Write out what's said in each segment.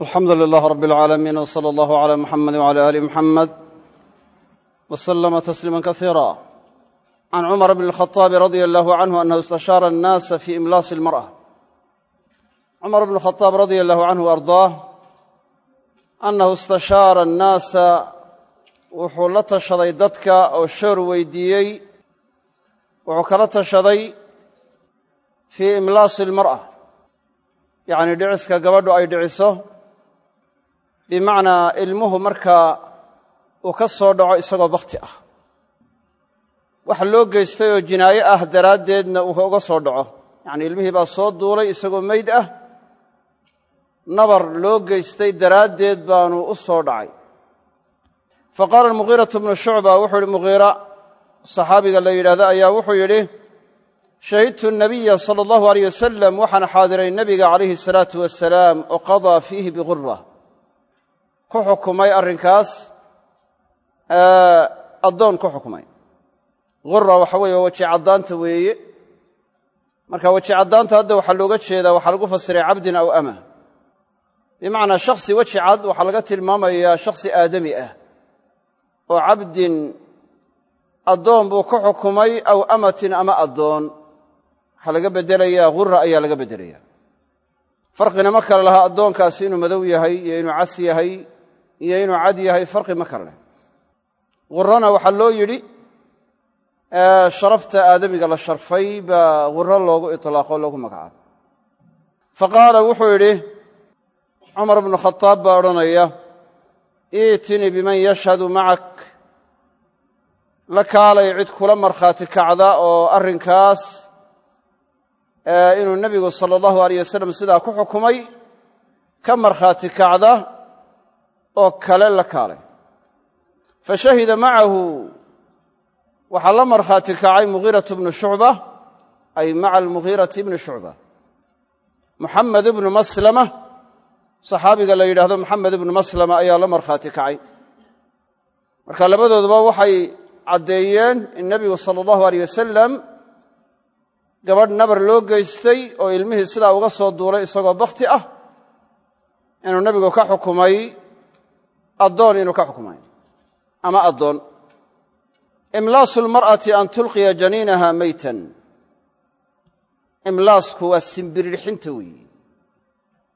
alxamdu lilaah rab اlcaalamiin w sala allahu cala muxamedi wcala ali muxamed w slama tasliima kasiira can cumar bn اlkhaطaabi radia allahu canhu anahu istashaara annaasa fi imlaasi اlmar'a cumar bn khadaab radia allahu canhu ardaah annahu istashaara annaasa wuxuu la tashaday dadka oo shoor weydiiyey wuxuu kala tashaday fii imlaasi almar'a yacni dhiciska gabadhu ay dhiciso bimacnaa ilmuhu markaa uu ka soo dhaco isagoo bakhti ah. Waxa loo geystay oo jinaaye ah daraaddeedna uu uga soo dhaco. Yacnii ilmihii baa soo duulay isagoo meyd ah. Nabar loo geystay daraaddeed baanu u soo dhacay. Fa qaala almughiiratu bnu shucba wuxuu yidhi mughiira saxaabiga la yidhahdo ayaa wuxuu yidhi shahidtu nabiya sala allahu aleyh wasalam waxaan xaadiray nebiga calayhi salaatu wasalaam oo qadaa fiihi bigura ku xukumay arrinkaas addoon ku xukumay. Gura waxa weeye weji caddaanta weeye. Marka weji caddaanta hadda waxaa looga jeedaa waxaa lagu fasiray cabdin aw ama. Bimacnaa shakhsi weji cad waxaa laga tilmaamayaa shakhsi aadami ah oo cabdin addoon buu ku xukumay aw amatin ama addoon. Waxaa laga beddelayaa gura ayaa laga beddelaya farqina ma kale lahaa addoonkaasi inuu madow yahay iyo inuu cas yahay iyo inuu cad yahay farqi ma kale leh. Gurana waxaa loo yidhi sharafta aadamiga la sharfay baa guro loogu itlaaqo loogu magacaabay fa qaala wuxuu yidhi cumar bnu khadaab baa odhanaya iitinii biman yashhadu macak. La kaalay cid kula markhaati kacda oo arrinkaas inuu nebigu sala allahu aleyh wasalam sidaa ku xukumay ka markhaati kacda oo kale la kaalay. Fa shahida macahu waxaa la markhaati kacay mughiiratu bnu shucba ay maca almughiirati bni shucba muxamed ibnu maslama saxaabiga la yidhaahdo maxamed ibnu maslama ayaa la markhaati kacay. Marka labadooduba waxay caddeeyeen in nebigu sala allahu aleyh wasalam gabadh nabar loo geystay oo ilmihii sidaa uga soo duulay isagoo bakhti ah inuu nebigu ka xukumay addoon inuu ka xukumay ama addoon. Imlaasu lmar'ati an tulqiya janiinaha meytan imlaasku waa simbirirxinta weeye.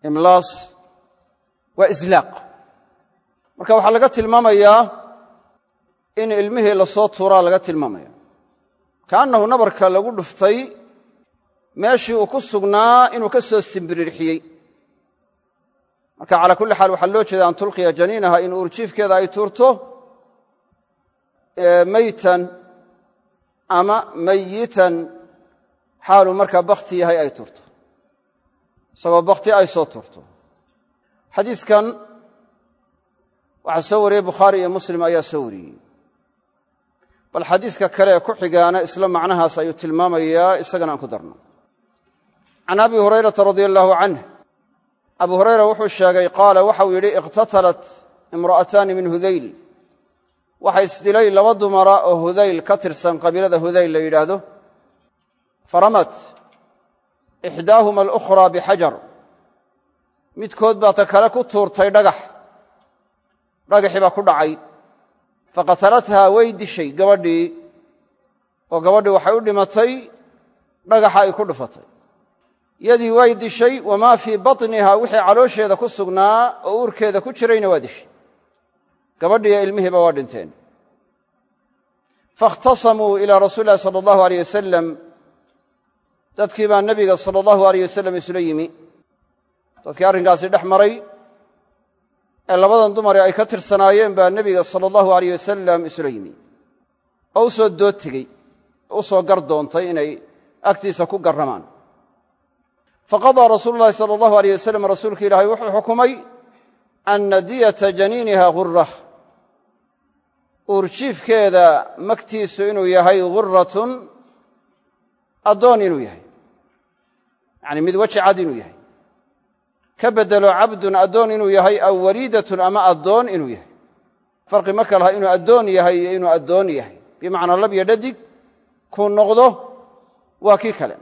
Imlaas waa islaaq. Marka waxaa laga tilmaamayaa in ilmihii la soo tuuraa laga tilmaamaya. Kaannahu nabarka lagu dhuftay meeshii uu ku sugnaa inuu ka soo simbirirxiyey marka calaa kulli xaal waxaa loo jeeda an tulqiya janiinaha in uurjiifkeeda ay tuurto meytan ama mayitan xaaluu markaa bakhti yahay ay tuurto. Isagoo bakhti ay soo tuurto. Xadiidkan waxaa soo wariyey bukhaari iyo muslim ayaa soo wariyey. Bal xadiiska kale ee ku xigaana isla macnahaas ayuu tilmaamayaa isagana aan ku darno. Can abi hurayrata radia allaahu canh abu hurayra wuxuu sheegay qaala waxau yidhi iqhtatalat imra'ataani min hudayl. Waxa isdilay laba dumara oo hudayl ka tirsan qabiilada hudayl la yidhaahdo. Faramat ixdaahuma alukhraa bixajar midkood baa ta kale ku tuurtay dhagax. Dhagaxii baa ku dhacay. Faqatalathaa way dishay gabadhii oo gabadhii waxay u dhimatay dhagaxa ay ku dhufatay yadii way dishay wamaa fii batniha wixii caloosheeda ku sugnaa oo uurkeeda ku jirayna waa dishay. Gabadhiiyo ilmihiiba waa dhinteen. Faاkhtasamuu ilaa rasuuli lahi sala allahu aleyh wasalam dadkii baa nebiga sala allahu aleyh wasalam isula yimi. Dadkii arrinkaasi dhex maray ee labadan dumare ay ka tirsanaayeen baa nebiga sala allahu aleyh wasalam isula yimi. Oo u soo dood tegey u soo gar doontay inay agtiisa ku garramaan faqadaa rasuulu llahi sala allahu aleyh wasalam rasuulka ilaahay wuxuu xukumay ana diyata janiiniha gurah uurjiifkeeda magtiisu inuu yahay guratun addoon inuu yahay. Yacni mid weji cad inuu yahay. Ka beddelo cabdun addoon inuu yahay aw waliidatun ama addoon inuu yahay. Farqi ma ka laha inuu addoon yahay iyo inuu addoon yahay. Bimacnaa lab iyo dhadig kuu noqdo waa kii kale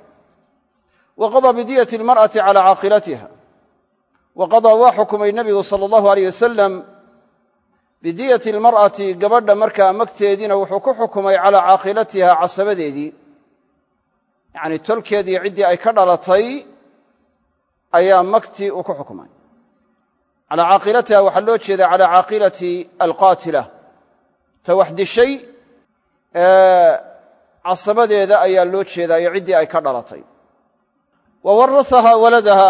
wa qadaa bidiyati almar'ati calaa caaqilatiha wa qadaa waa xukumay nebigu sala allahu aleyh wasalam bidiyati almar'ati gabadha markaa magteediina wuxuu ku xukumay calaa caaqilatiha casabadeedii yacnii tolkeedii ciddii ay ka dhalatay ayaa magtii uu ku xukumay calaa caaqilatiha waxaa loo jeedaa calaa caaqilati alqaatila ta wax dishay casabadeeda ayaa loo jeedaa iyo ciddii ay ka dhalatay wa warasahaa waladaha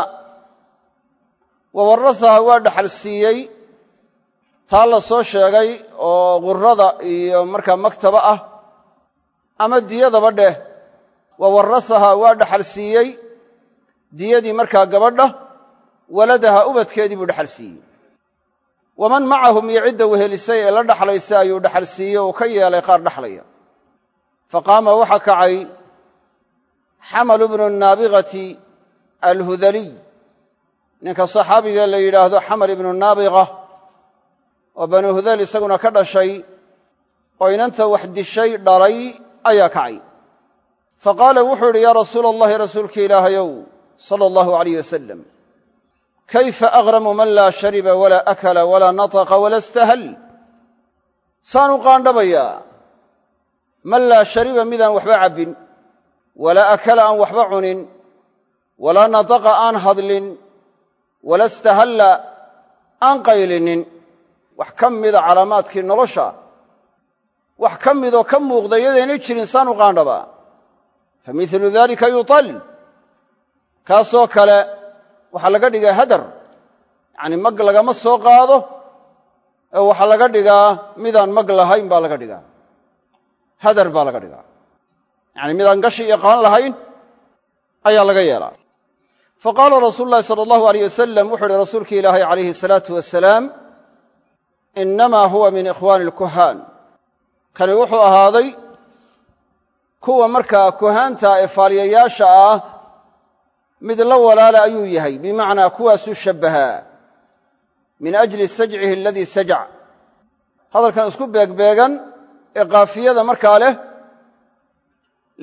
wa warasahaa waa dhaxal siiyey. Taa la soo sheegay oo gurada iyo markaa maktaba ah ama diyadaba dheh. wa warasahaa waa dhaxal siiyey. Diyadii markaa gabadha waladaha ubadkeedii buu dhaxal siiyey. waman macahum iyo cidda wehelisay ee la dhaxlaysa ayuu dhaxal siiyey uu ka yeelay qaar dhaxlaya. faqaama waxaa kacay xamalu bnu naabiqati alhudaliy ninka saxaabiga la yidhaahdo xamal ibnu naabiqa oo banu hudal isaguna ka dhashay oo inanta wax dishay dhalay ayaa kacay. Fa qaala wuxuu yidhi yaa rasuula allahi rasuulka ilaahayow sala allahu alayh wasalam kayfa aghramu man laa shariba walaa akala walaa nataqa walaa istahal? Saanu qaandhabayaa man laa shariba midaan waxba cabbin walaa akala aan waxba cunin walaa nataqa aan hadlin wala istahalla aan qaylinin. Wax ka mida calaamaadkii nolosha wax ka midoo ka muuqda yadaynay jirin saanu qaandhabaa fa milu dalika yutal. Kaasoo kale waxaa laga dhigaa hadar. Yacni mag lagama soo qaado ee waxaa laga dhigaa midaan mag lahayn baa laga dhigaa. Hadar baa laga dhigaa. Yacni midaan gashi iyo qaan lahayn ayaa laga yeelaa fa qaala rasuulu llahi sala allahu aleyh wasalam wuxuu uhi rasuulki ilaahay calayhi asalaatu wasalaam innamaa huwa min ikhwaani alkuhaan kani wuxuu ahaaday kuwa markaa kuhaanta ee faaliyayaasha ah mid la walaala ayuu yahay bimacnaa kuwaasuu shabbahaa min ajli sajcihi aladii sajac hadalkan isku beegbeegan ee kaafiyada markaa leh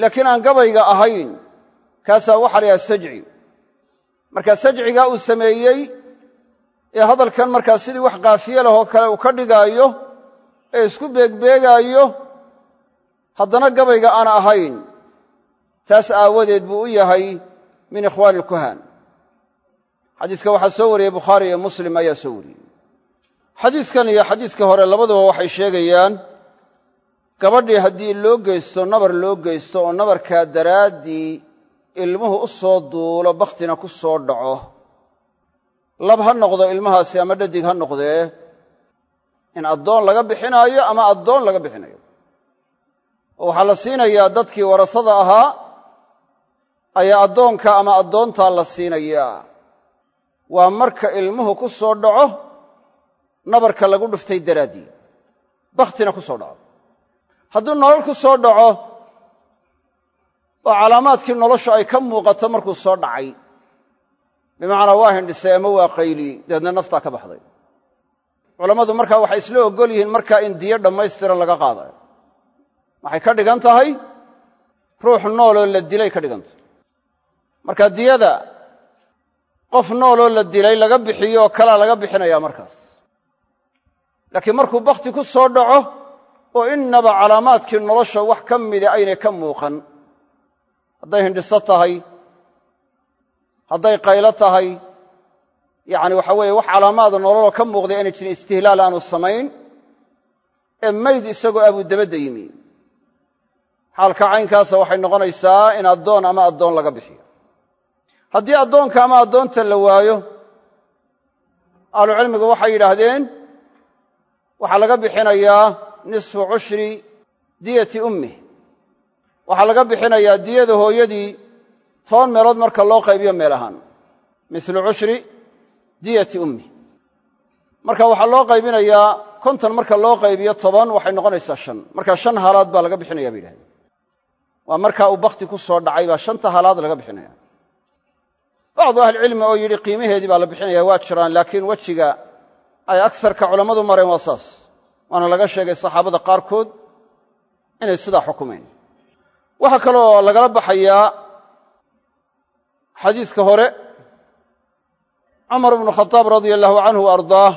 laakiin aan gabayga ahayn kaasaa waxaa la sajci marka sajcigaa uu sameeyey ee hadalkan markaa sidii wax kaafiye lahoo kale uu ka dhigaayo ee isku beegbeegaayo haddana gabayga aan ahayn taas aawadeed buu u yahay min ikhwaani alkuhaan. Xadiiska waxaa soo wariyey bukhaari iyo muslim ayaa soo wariyey. Xadiiskan iyo xadiiska hore labaduba waxay sheegayaan gabadhii haddii loo geysto nabar loo geysto oo nabarkaa daraaddii ilmuhu u soo duulo bakhtina ku soo dhaco. Lab ha noqdo ilmahaasi ama dhadig ha noqdee in addoon laga bixinaayo ama addoon laga bixinayo. Oo waxaa la siinayaa dadkii warasada ahaa ayaa addoonka ama addoontaa la siinayaa. Waa marka ilmuhu ku soo dhaco nabarka lagu dhuftay daraaddii bakhtina ku soo dhaco. Hadduu nolol ku soo dhaco oo calaamaadkii noloshu ay ka muuqato markuu soo dhacay. Bimacnaa waa hindhisay ama waa qayliyey dabeedna naftaa ka baxday. Culammadu markaa waxay isla oggol yihiin markaa in diyo dhammaystiran laga qaadayo. Waxay ka dhigan tahay ruux nooloo la dilay ka dhigan tahay. Marka diyada qof nooloo la dilay laga bixiyo oo kalaa laga bixinayaa markaas. Laakiin markuu bakhti ku soo dhaco oo innaba calaamaadkii nolosha wax ka mida aynay ka muuqan hadday hindhiso tahay hadday qaylo tahay yacni waxa weeye wax calaamaada nololoo ka muuqday aynay jirin istihlaal aanu samayn ee mayd isagoo abuu dabadda yimi. Xaalka caynkaasa waxay noqonaysaa in addoon ama addoon laga bixiyo. Haddii addoonka ama addoonta la waayo ahlucilmigu waxay yidhaahdeen waxaa laga bixinayaa nisfu cushri diyati ummih waxaa laga bixinayaa diyada hooyadii toban meelood marka loo qaybiyo meel ahaan. Mislu cushri diyati ummih marka waxaa loo qaybinayaa konton marka loo qaybiyo toban waxay noqonaysaa shan. Marka shan haalaad baa laga bixinaya bay yidhahdeen waa markaa uu bakhti ku soo dhacay baa shanta haalaad laga bixinaya bacdu ahlicilmi oo yidhi qiimaheedii baa la bixinaya waa jiraan laakiin wejiga ay agsarka culammadu mareen waa saas. Waana laga sheegay saxaabada qaarkood inay sidaa xukumeen waxaa kaloo lagala baxayaa xadiiska hore cumar ibnu khadaab radia allahu canhu wa ardaah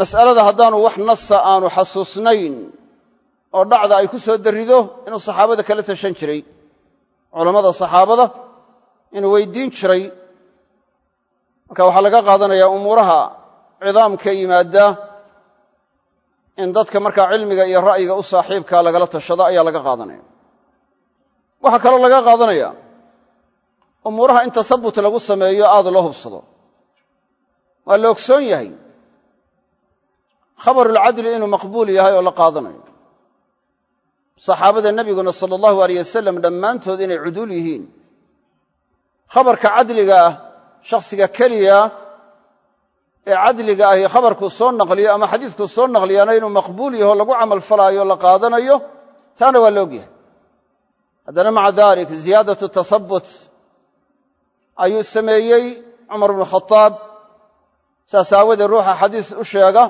mas'alada haddaanu wax nasa aanu xasuusnayn oo dhacda ay ku soo darrido inuu saxaabada kala tashan jiray culammada saxaabada inuu weydiin jiray. Marka waxaa laga qaadanayaa umuuraha cidaamka yimaada in dadka markaa cilmiga iyo ra'yiga u saaxiibka lagala tashado ayaa laga qaadanaya waxaa kaloo laga qaadanaya umuuraha in tasabut lagu sameeyo aada loo hubsado. Waa la ogsoon yahay. Khabarulcadli inuu maqbuul yahay oo la qaadanayo. Saxaabada nebiguna sala allahu aleyh wasalam dhammaantood inay cuduul yihiin. Khabarka cadliga ah shakhsiga keliya ee cadliga ahi khabarkuu soo naqliyo ama xadiidkuu soo naqliyaana inuu maqbuul yaho lagu camal falaayo la qaadanayo taana waa la ogyahay haddana maca dalik ziyaadatu tasabut ayuu sameeyey cumar bnu khadaab saas aawadee ruuxa xadiis u sheega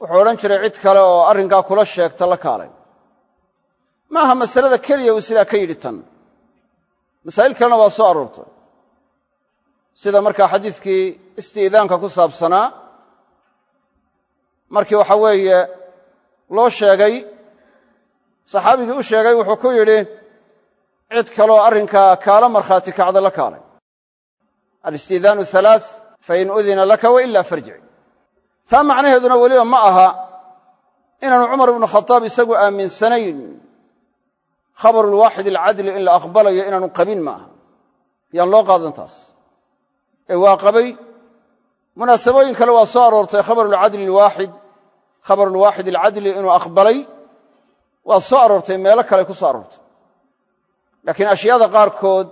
wuxuu odhan jiray cid kale oo arrinkaa kula sheegta la kaalay. Maaha masalada keliya uu sidaa ka yidhi tan. Masaa'il kalena waa soo aroortay. Sida markaa xadiiskii isti'daanka ku saabsanaa markii waxa weeye loo sheegay saxaabigii u sheegay wuxuu ku yidhi cid kaleoo arrinkaa kaala markhaati kacda la kaalay. Alistidaanu halaa fain udina laka wailaa farjic. Taa macnaheeduna weliba ma aha inaanu cumar ibnu khadaab isagu aaminsanayn. Khabarulwaaxid alcadli in la aqbalayo inaanu qabin ma aha. Yaan loo qaadan taas. Ee waa qabay. Munaasabooyin kale waa soo aroortay khabarulcadli alwaaxid. Khabarulwaaxid alcadli inuu aqbalay waa soo aroortay meelo kale ku soo aroortay. Laakiin ashyaada qaarkood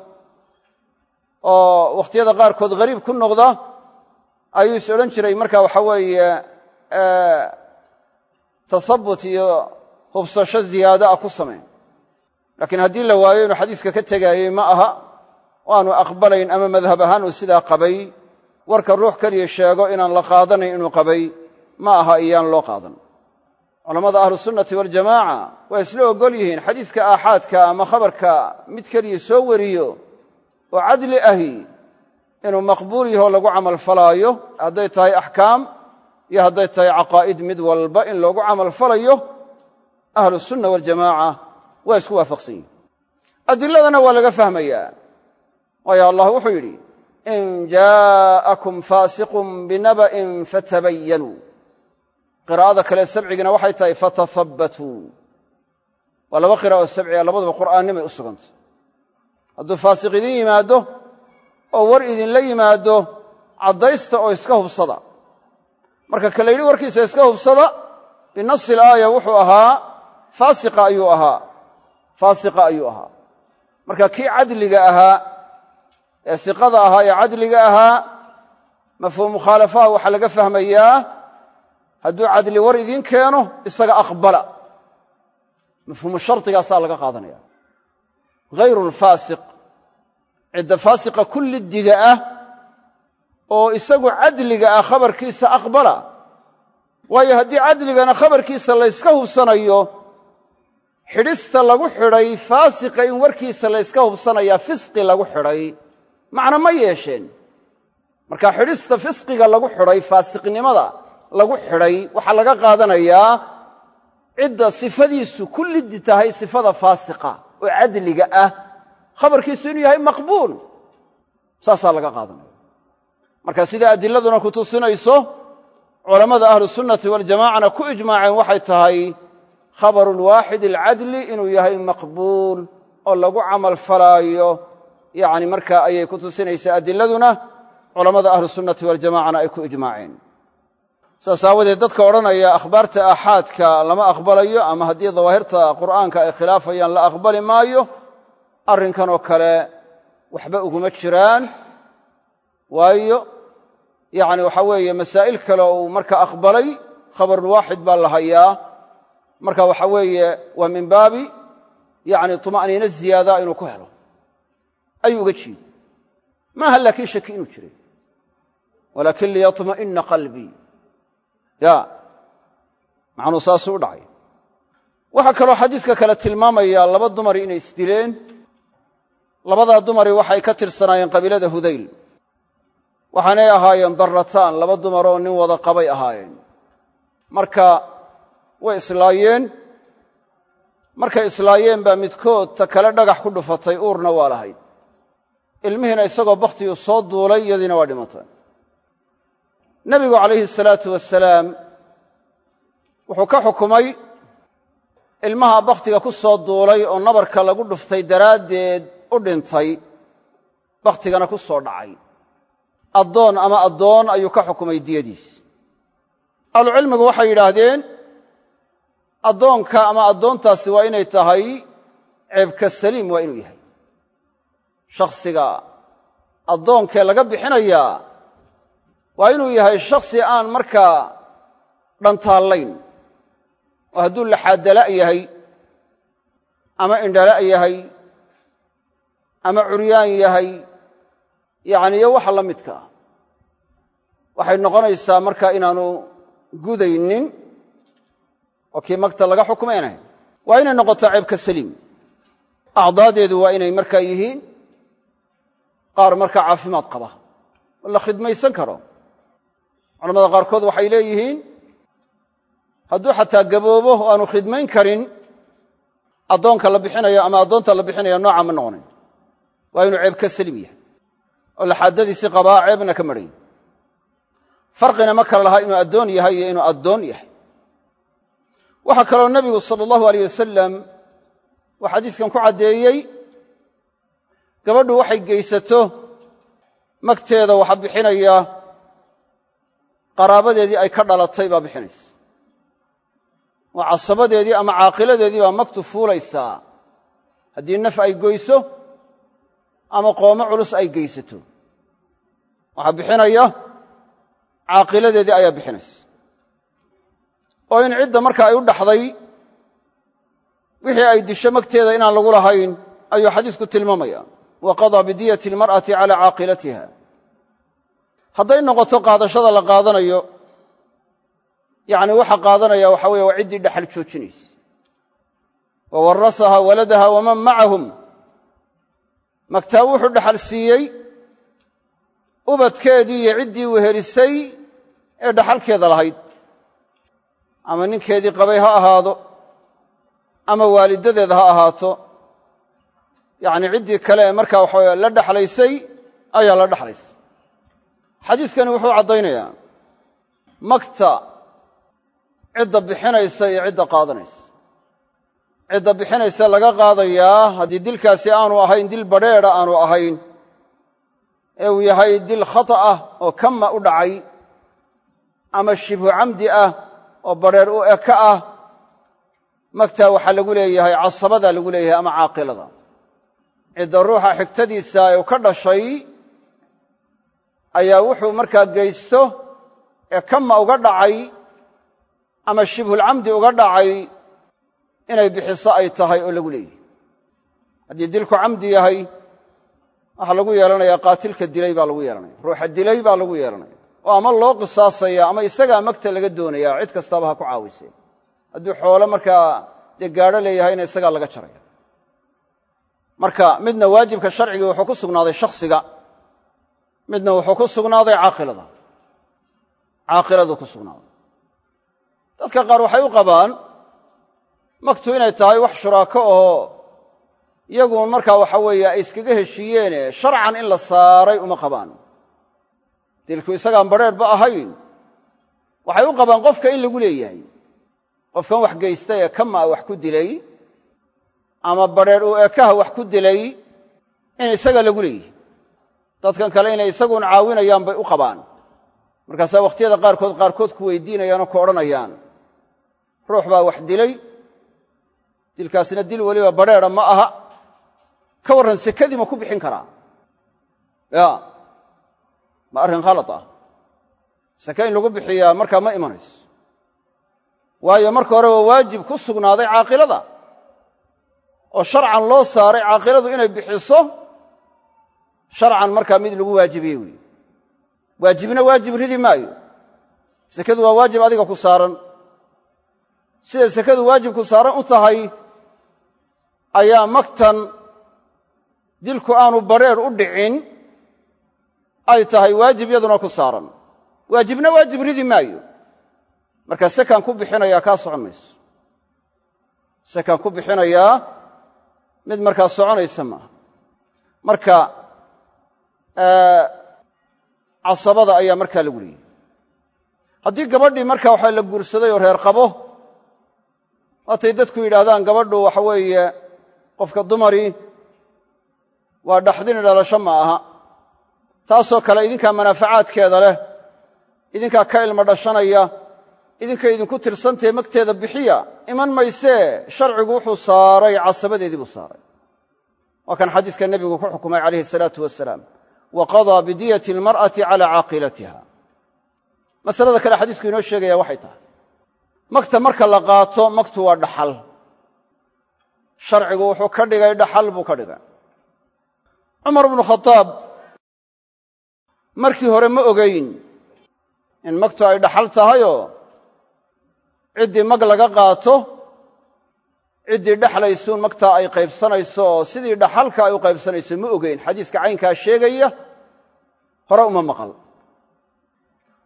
oo wakhtiyada qaarkood ghariib ku noqda ayuu is odhan jiray. Marka waxa weeye tasabut iyo hubsasho ziyaado ah ku sameen laakiin haddii la waayo inuu xadiiska ka tegaayey ma aha waanu aqbalayn ama madhab ahaan uu sidaa qabay. Warka ruux keliya sheego inaan la qaadanayn inuu qabay ma aha iyaan loo qaadan culammada ahlusunnati waljamaaca waa isla oggol yihiin xadiiska aaxaadka ama khabarka mid keliya soo wariyo oo cadli ahi inuu maqbuul yahoo lagu camal falaayo hadday tahay axkaam iyo hadday tahay caqaa'id mid walba in loogu camal falayo ahlusunna waljamaaca waa isku waafaqsan yihiin adiladana waa laga fahmayaa. Waayo allah wuxuu yidhi in jaa'akum faasiqun binaba'in fatabayanuu qiraa'ada kale sabcigina waxay tahay fatafabbatuu waa laba qiraa'o sabciga labaduba qur'aannimay u sugantay. Hadduu faasiq idin yimaaddo oo war idinla yimaaddo caddaysta oo iska hubsada. Marka kale yidhi warkiisa iska hubsada binasi ilaaya wuxuu ahaa faasiqa ayuu ahaa faasiqa ayuu ahaa. Marka kii cadliga ahaa ee iqada ahaa ee cadliga ahaa mafhuum mukhaalafaha waxaa laga fahmayaa hadduu cadli war idiin keeno isaga aqbala. Mafhuumu shardigaasaa laga qaadanaya. Hayru lfaasiq cidda faasiqa kullidiga ah oo isagu cadliga ah khabarkiisa aqbala. Waayo haddii cadligana khabarkiisa layska hubsanayo xidhista lagu xidhay faasiqa in warkiisa layska hubsanayaa fisqi lagu xidhay macna ma yeesheen. Marka xidhista fisqiga lagu xidhay faasiqnimada lagu xidhay waxaa laga qaadanayaa cidda sifadiisu kullidi tahay sifada faasiqa oo cadliga ah. Khabarkiisu inuu yahay maqbuul. Saasaa laga qaadanaya. Marka sida adiladuna ku tusinayso culammada ahlusunnati waljamacana ku ijmaaceen waxay tahay khabarulwaaxid alcadli inuu yahay maqbuul oo lagu camal falaayo. Yani markaa ayay ku tusinaysaa adiladuna culammada ahlusunnati waljamacana ay ku ijmaaceen saas aawadeed dadka odhanaya akhbaarta aaxaadka lama aqbalayo ama haddii dawaahirta qur'aanka ay khilaafayaan la aqbali maayo arrinkanoo kale waxba uguma jiraan. Waayo yani waxa weeye masaa'il kale uu marka aqbalay khabarulwaaxid baa la hayaa. Marka waxa weeye waa min baabi yani tuma'niino ziyaada inuu ku helo. Ayuu uga jeeda maaha laakiin shaki inuu jiray. Walaakin liyatma'ina qalbii ya. Macnuu saasuu u dhacay. Waxaa kaloo xadiiska kale tilmaamaya laba dumari inay isdileen. Labadaa dumari waxay ka tirsanaayeen qabiilada hudayl. Waxaanay ahaayeen darataan laba dumaroo nin wada qabay ahaayeen. Marka way islaayeen. Markay islaayeen baa midkood ta kale dhagax ku dhufatay uurna waa lahayd. Ilmihiina isagoo bakhtigii soo duulay iyadiina waa dhimatay nebigu calayhi salaatu wasalaam wuxuu ka xukumay ilmaha bakhtiga ku soo duulay oo nabarka lagu dhuftay daraaddeed u dhintay bakhtigana ku soo dhacay. Addoon ama addoon ayuu ka xukumay diyadiis. Ahlucilmigu waxay yidhaahdeen addoonka ama addoontaasi waa inay tahay ceebka saliim waa inuu yahay. Shakhsiga addoonkee laga bixinayaa waa inuu yahay shakhsi aan markaa dhantaallayn. Oo hadduu laxaadala' yahay ama indhala' yahay ama curyaan yahay yacni iyo waxa la midka ah. Waxay noqonaysaa markaa inaanu gudaynin oo kii magta laga xukumaynahay waa inay noqoto ceebka saliim acdaadeedu waa inay markaa yihiin qaar markaa caafimaad qaba. Oo la khidmaysan karo culamada qaarkood waxay leeyihiin hadduu xataa gaboobo oo aanu khidmayn karin addoonka la bixinayo ama addoonta la bixinaya nooca ma noqonayo waa inuu ceeb ka saliim yahay oo laxaadadiisi qabaa ceebna ka marhay farqina ma kala lahaa inuu addoon yahay iyo inuu addoon yahay. Waxaa kaloo nebigu sala allahu aleyh wasalam uu xadiiskan ku caddeeyey gabadhu waxay geysato magteeda waxa bixinaya qaraabadeedii ay ka dhalatay baa bixinaysa. Oo casabadeedii ama caaqiladeedii baa magtu fuulaysaa haddii naf ay goyso ama qoomo culus ay geysato. Waxaa bixinaya caaqiladeedii ayaa bixinaysa. Oo in cidda marka ay u dhaxday wixii ay disho magteeda inaan lagu lahayn ayuu xadiisku tilmaamaya wa qadaa bidiyati almar'ati cala caaqilatiha hadday noqoto qaadashada la qaadanayo yacni waxa qaadanaya waxa weye waa ciddii dhaxal joojinaysa. Wa warasaha waladaha waman macahum magtaa wuxuu dhaxal siiyey ubadkeedii iyo ciddii wehelisay ee dhaxalkeeda lahayd. Ama ninkeedii qabay ha ahaado ama waalidadeed ha ahaato. Yacni ciddii kale ee markaa waxawe la dhexlaysay ayaa la dhexlaysa xadiiskani wuxuu caddaynayaa magta cidda bixinaysa iyo cidda qaadanaysa. Cidda bixinaysa laga qaadayaa haddii dilkaasi aanu ahayn dil badrheedha aanu ahayn ee uu yahay dil khata ah oo kama u dhacay ama shibhu camdi ah oo badrheer u eka ah magtaa waxaa lagu leeyahay casabadaa lagu leeyahay ama caaqilada cidda ruuxa xigtadiisa u ka dhashay ayaa wuxuu markaa geysto ee kama uga dhacay ama shibhulcamdi uga dhacay inay bixiso ay tahay oo lagu leeyahay. Haddii dilku camdi yahay waxaa lagu yeelanaya qaatilka dilay baa lagu yeelanaya ruuxa dilay baa lagu yeelanaya oo ama loo qisaasaya ama isagaa magta laga doonaya cid kastaba ha ku caawisee. Hadduu xoolo markaa dee gaadho leeyahayna isagaa laga jaraya marka midna waajibka sharcigii wuxuu ku sugnaaday shakhsiga midna wuxuu ku sugnaaday caaqilada. Caaqiladu ku sugnaaday. Dadka qaar waxay u qabaan magtu inay tahay wax shuraako oo iyaguun markaa waxa weeye ay iskaga heshiiyeene sharcan in la saaray uma qabaan. Dilku isagaan badrheerba ahayn. Waxay u qabaan qofka in lagu leeyahay. Qofkan wax geysta ee kamaa wax ku dilay ama badrheer uu ekaha wax ku dilay in isaga lagu leeyahay dadkan kale inay isaguun caawinayaan bay u qabaan. Markaasaa wakhtiyada qaarkood qaarkood ku weydiinayaan oo ku odhanayaan. Ruux baa wax dilay. Dilkaasina dil weliba badrheera ma aha. Ka warran sekadii ma ku bixin karaa. Ya ma arrin khalad ah. Seke in lagu bixiyaa markaa ma imanayso. Waayo marka hore waa waajib ku sugnaaday caaqilada. Oo sharcan loo saaray caaqiladu inay bixiso sharcan markaa mid lagu waajibiyey weeye waajibna waajib ridi maayo. Sekadu waa waajib adiga ku saaran. Siday sekadu waajib ku saaran u tahay ayaa magtan dilku aanu bareer u dhicin ay tahay waajib yaduna ku saaran. Waajibna waajib ridi maayo. Marka sekaan ku bixinayaa kaa socon mayso sekaan ku bixinayaa mid markaa soconaysa maaha. Marka casabada ayaa markaa lagu leeyay haddii gabadhii marka waxaa la guursaday oo reer qabo waatay dadku yidhaahdaan gabadhu waxa weeye qofka dumarii waa dhaxdini dhalasho ma aha. Taasoo kale idinkaa manaafacaadkeeda leh idinkaa ka ilmo dhashanaya idinkay idinku tirsantahe magteeda bixiya iman maysee sharcigu wuxuu saaray casabadeedii buu saaray. Waa kan xadiiska nebigu ku xukumay calayhi salaatu wasalaam wa qadaa bidiyati almar'ati cala caaqilatiha masalada kale xadiisku inoo sheegaya waxay tahay. Magta marka la qaato magtu waa dhaxal. Sharcigu wuxuu ka dhigay dhaxal buu ka dhigay. Cumar bnu khadaab markii hore ma ogayn in magtu ay dhaxal tahayoo ciddii mag laga qaato ciddii dhexlaysuun magtaa ay qaybsanayso sidii dhaxalka ay u qaybsanayso ma ogeyn. Xadiiska caynkaa sheegaya hore uma maqal.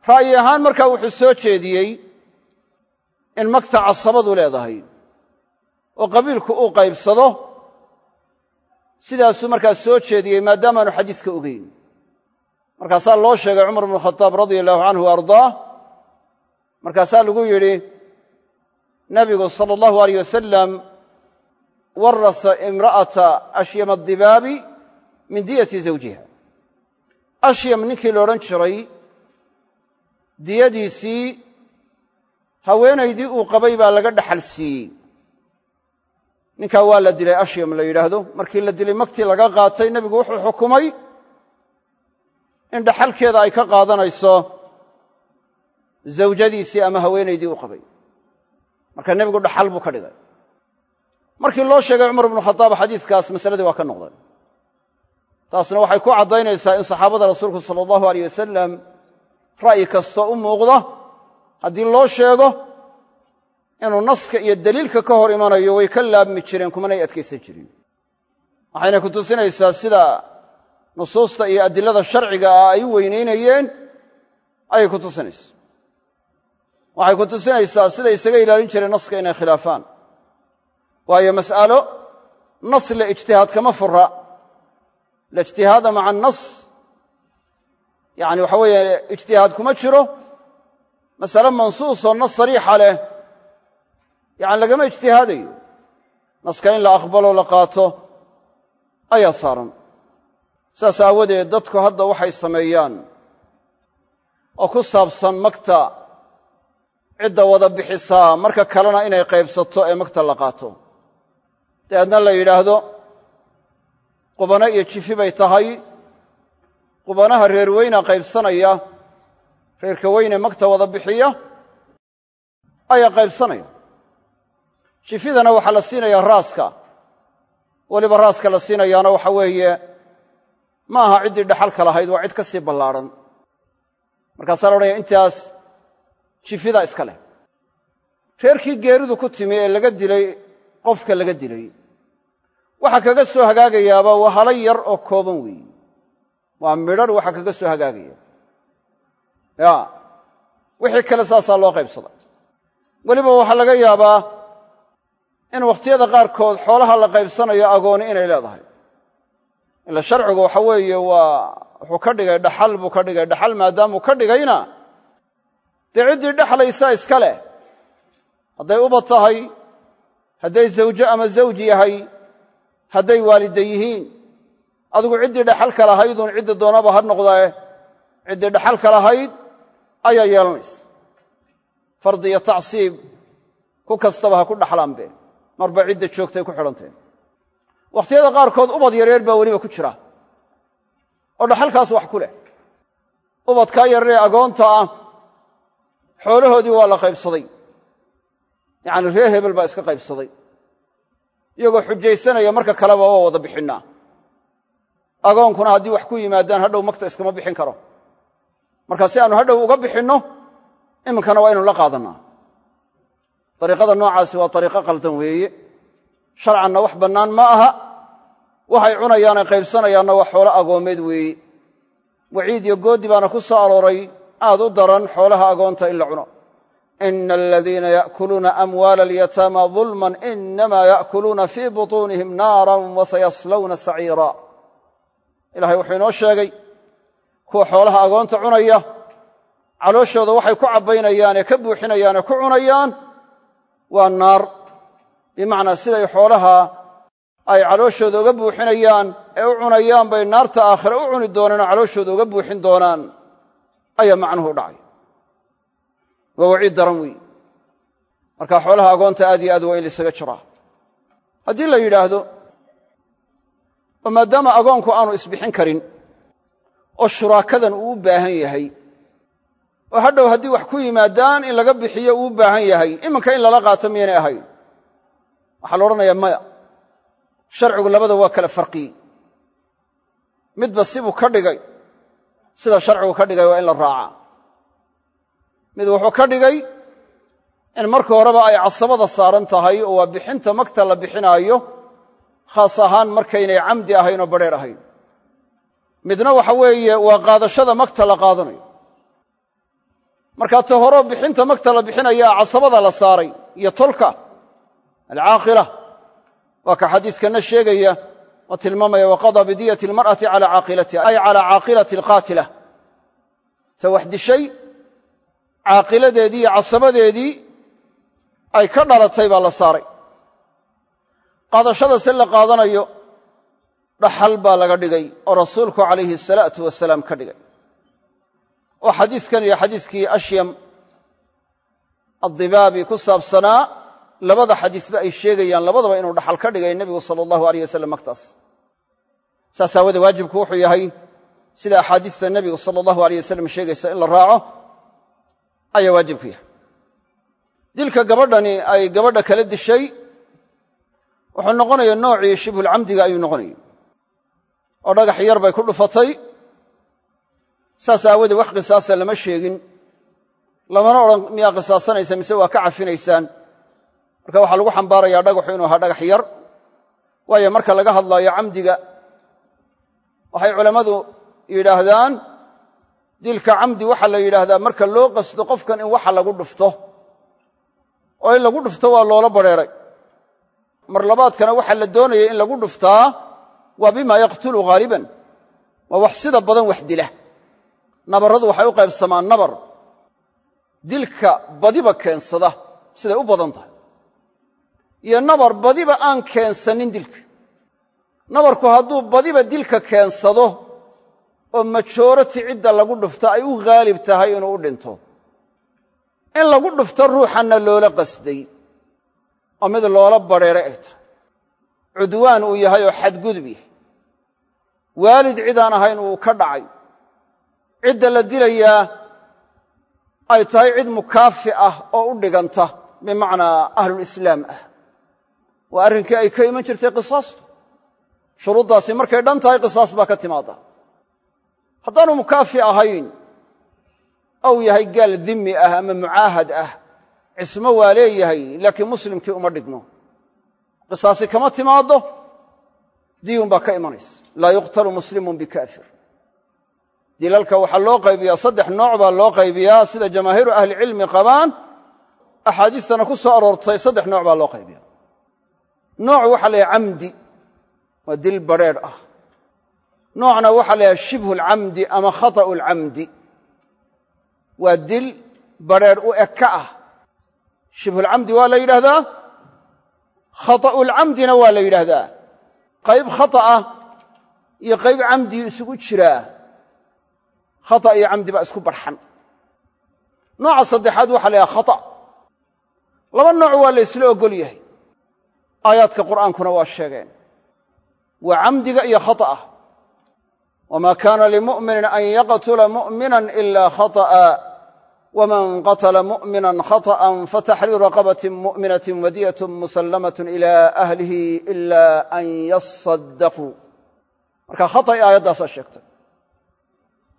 Ra'yi ahaan markaa wuxuu soo jeediyey in magta casabadu leedahay oo qabiilku uu qaybsado sidaasuu markaa soo jeediyey maadaamaanu xadiiska ogeyn. Markaasaa loo sheegay cumar bnu khadaab radia allahu canhu wa ardaah. Markaasaa lagu yidhi nabigu sala allahu aleyh wasalam warasa imra'ata ashyam adibaabi min diyati zawjiha. Ashyam ninkii la odhan jiray diyadiisii haweenaydii uu qabay baa laga dhaxal siiyey. Ninkaa waa la dilay ashyam la yidhaahdo. Markii la dilay magtii laga qaatay nebigu wuxuu xukumay in dhaxalkeeda ay ka qaadanayso zawjadiisii ama haweenaydii uu qabay. Marka nebigu dhaxal buu ka dhigay markii loo sheegay cumar ibnu khadaab xadiiskaas masaladii waa ka noqday. Taasna waxay ku caddaynaysaa in saxaabada rasuulku sala allahu aleyh wasalam ra'yi kastoo u muuqda haddii loo sheego inuu naska iyo daliilka ka hor imanayo way ka laabmi jireen kumanay adkaysan jirin. Waxayna ku tusinaysaa sida nusuusta iyo adilada sharciga ah ay u weynaynayeen ayay ku tusinaysaa. Waxay ku tusinaysaa siday isaga ilaalin jireen naska inay khilaafaan waayo mas'alo nas la ijtihaad kama fura la ijtihaada maca annas yacani waxa weeye ijtihaad kuma jiro. Masale mansuusoo nas sariixa leh yacani lagama ijtihaadayo. Naska in la aqbalo la qaato ayaa saaran. Saas aawadeed dadku hadda waxay sameeyaan oo ku saabsan magta cidda wada bixisaa marka kalena inay qaybsato ee magta la qaato dabeedna la yidhaahdo qubano iyo jifi bay tahay. Qubanaha reer weyna qaybsanaya reerka weyne magta wada bixiya ayaa qaybsanaya. Jifidana waxaa la siinayaa raaska. Weliba raaska la siinayaana waxa weeye ma aha ciddii dhaxalka lahayd waa cid ka sii ballaadhan markaasaa la odhanaya intaas jifida iska leh. Reerkii geeridu ku timi ee laga dilay qofka laga dilay. Waxa kaga soo hagaagayaaba waa hala yar oo kooban weeye waa midhar waxa kaga soo hagaagaya. Ya wixii kale saasaa loo qaybsaday weliba waxaa laga yaabaa in wakhtiyada qaarkood xoolaha la qaybsanayo agooni inay leedahay. Ila sharcigu waxa weeye waa wuxuu ka dhigay dhaxal buu ka dhigay dhaxal maadaamuu ka dhigayna dee ciddii dhexlaysaa iska leh. Hadday uba tahay hadday zawjo ama zawji yahay hadday waalida yihiin adigu ciddii dhaxalka lahayduun cidda doonaba ha noqdae ciddii dhaxalka lahayd ayaa yeelanaysa. Fardi iyo tacsiib ku kastaba ha ku dhaxlaanbe marba cidda joogtay ku xidhanteen wakhtiyada qaarkood ubad yareer baa weliba ku jira oo dhaxalkaas wax ku leh. Ubadkaa yararee agoonta ah xoolahoodii waa la qaybsaday yacani reer hebel baa iska qaybsaday. Iyagoo xujaysanaya marka kaleba waa wada bixinnaa agoonkuna haddii wax ku yimaadaan hadhow magta iskama bixin karo. Marka si aanu hadhow uga bixinno iminkana waa inuu la qaadannaa. Dariiqada noocaasi waa dariiqo qaldan weeye. Sharcanna wax bannaan ma aha. Waxay cunayaanay qaybsanayaanna waa xoolo agoomeed weeye. Waciid iyo goodi baana ku soo arooray. Aad u daran xoolaha agoonta in la cuno ina aladiina yaakuluuna amwaala alyataama dulman inamaa yaakuluuna fii butuunihim naaran wasayaslawna saciira ilahay wuxuu inoo sheegay kuwa xoolaha agoonta cunaya calooshooda waxay ku cabbaynayaan ee ka buuxinayaan ee ku cunayaan waa naar. Bimacnaa siday xoolaha ay calooshooda uga buuxinayaan ee u cunayaan bay naarta aakhire u cuni doonaan oo calooshooda uga buuxin doonaan. Ayaa macnuhu u dhacay waa waciid daran weeye. Marka xoolaha agoonta aad iyo aad waa in laysaga jiraa haddii la yidhaahdo oo maadaama agoonku aanu isbixin karin oo shuraakadan uu u baahan yahay oo hadhow haddii wax ku yimaadaan in laga bixiyo uu u baahan yahay iminka in lala qaato miyaynay ahayn? Waxaa la odhanayaa maya. Sharcigu labada waa kala farqiyey. Midba sibuu ka dhigay sida sharcigu ka dhigay waa in la raacaa mid wuxuu ka dhigay in marka horeba ay casabada saaran tahay oo waa bixinta magta la bixinaayo khaas ahaan markaynay camdi ahayn oo badrheer ahayn. Midna waxa weeye waa qaadashada magta la qaadanayo. Markaa ta horeo bixinta magta la bixinayaa casabada la saaray iyo tolka alcaaqila waa ka xadiiskanna sheegaya oo tilmaamaya waqadaa bidiyati almar'ati cala caaqilatiha ay calaa caaqilati alqaatila. Ta caaqiladeedii iyo casabadeedii ay ka dhalatay baa la saaray. Qaadashada se la qaadanayo dhaxal baa laga dhigay oo rasuulku calayhi salaatu wasalaam ka dhigay. Oo xadiiskan iyo xadiiskii ashyam addibaabi ku saabsanaa labada xadiisba ay sheegayaan labadaba inuu dhaxal ka dhigay nebigu sala allahu aleyh wasalam magtaas saas aawoodee waajibku wuxuu yahay sida axaadiista nebigu sala allahu aleyh wasalam sheegaysa in la raaco ayaa waajibku yahay. Dilka gabadhani ay gabadha kala dishay wuxuu noqonaya noocii shibhulcamdiga ayuu noqonayay oo dhagax yar bay ku dhufatay. Saas aawoodee wax qisaasa lama sheegin. Lamana odhan miyaa qisaasanaysa? Mise waa ka cafinaysaan? Marka waxaa lagu xambaarayaa dhagaxu inuu ahaa dhagax yar. Waayo marka laga hadlaayo camdiga waxay culammadu yidhaahdaan dilka camdi waxaa la yidhaahdaa marka loo qasdo qofkan in waxa lagu dhufto. Oo in lagu dhufto waa loola badrheeray mar labaadkana waxaa la doonayay in lagu dhuftaa waa bima yaqtulu ghaaliban. Waa wax sida badan wax dila. Nabarradu waxay u qaybsamaan nabar. Dilka badiba keensada siday u badan tahay. Iyo nabar badiba aan keensanin dilka. Nabarku hadduu badiba dilka keensado oo majoorati cidda lagu dhufto ay u haalib tahay inuu u dhinto. In lagu dhufto ruuxanna loola qasday oo mid loola badrheeray ay tahay. Cudwaan uu yahay oo xadgudub yahay. Waalid cidaan ahayn uu ka dhacay. Cidda la dilayaa ay tahay cid mukaafi ah oo u dhiganta bimacnaa ahlulislaam ah. Waa arrinkii ay ka iman jirtay qisaastu. Shuruuddaasi markay dhan tahay qisaas baa ka timaada haddaanu mukaafi ahayn ou yahay gaal dimmi ah ama mucaahad ah cismo waa leeyahay laakiin muslimkii uma dhigmo. Qisaasi kama timaaddo? Diyun baa ka imanaysa. Laa yuqtalu muslimun bikaafir dilalka waxaa loo qaybiyaa saddex nooc baa loo qaybiyaa sida jamaahiiru ahlicilmi qabaan axaadiistana ku soo aroortay saddex nooc baa loo qaybiya nooc waxaa la yahay camdi waa dil badrheedh ah noocna waxaa la yahay shibhu alcamdi ama khata'u alcamdi waa dil badrheedh u eka ah. Shibhulcamdi waa la yidhaahdaa? Khata'ulcamdina waa la yidhaahdaa. Qayb khata'a iyo qayb camdi isugu jiraa. Khata iyo camdi baa isku barxan. Nooca saddexaad waxa la yhaha khata' laba nooc waa la ysla ogol aayaadka qur'aankuna waa sheegeen. Waa camdiga iyo khata'ah wamaa kaana limu'minin an yaqtula mu'minan ila khata'a waman qatla mu'mina khaطأa fataxriiru raqabaة muؤminaة wadiyaة musallamaة ilى ahlihi ila an yaصadaquu marka khaطأi aayaddaasaa sheegtay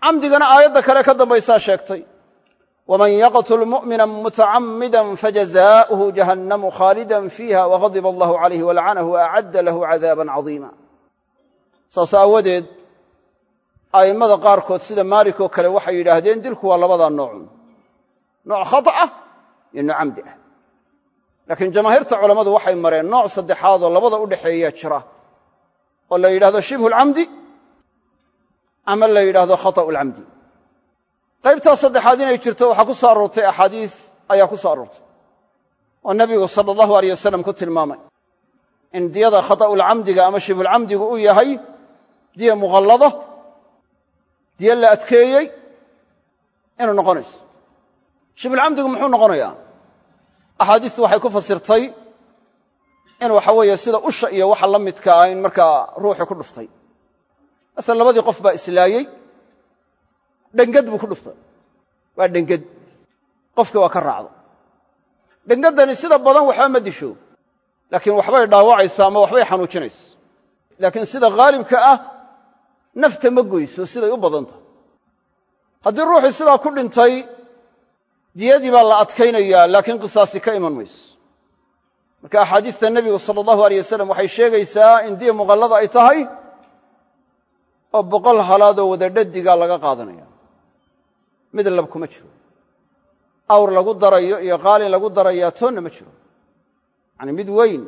camdigana aayadda kale ka dambaysaa sheegtay waman yaqtul mu'mina mutacamida fajazaؤuhu jahannamu khaalida fiiha wغadiba allahu عalayh walacanahu waacadda lahu cadaaba caظiima saas aawadeed a'immada qaarkood sida maalik oo kale waxay yidhaahdeen dilku waa labadaa noocun nooc khata ah iyo nooc camdi ah. Laakiin jamaahiirta culammadu waxay mareen nooc saddexaadoo labada u dhexeeya jira oo la yidhahdo shibhu lcamdi ama la yidhaahdo khata'u lcamdi qaybtaas saddexaad inay jirto waxaa ku soo aroortay axaadiis ayaa ku soo aroortay oo nebigu sala allahu aleyh wasalam ku tilmaamay in diyada khata'ulcamdiga ama shibhulcamdigu uu yahay diya muqallada diya la adkeeyey inuu noqonayso shibhulcamdigu muxuu noqonayaa? Axaadiistu waxay ku fasirtay in waxa weeye sida usha iyo waxa la midka ah in markaa ruuxu ku dhuftay. Masala labadii qof baa islaayey dhengad buu ku dhuftay. Waa dhengad qofkii waa ka raacda dhengaddani sida badan waxba ma disho. Laakiin waxbay dhaawacaysaa ama waxbay xanuujinaysa laakiin sida haalibka ah nafta ma goyso siday u badan tahay haddii ruuxii sidaa ku dhintay diyadii baa la adkaynayaa laakiin qisaasi ka iman mayso. Marka axaadiista nebigu sala allahu aleyh wasalam waxay sheegaysaa in diya muqallada ay tahay oo boqol halaadoo wada dhadigaa laga qaadanaya. Mid lab kuma jiro. Awr lagu darayo iyo qaalin lagu darayaa toonna ma jiro. Yacani mid weyn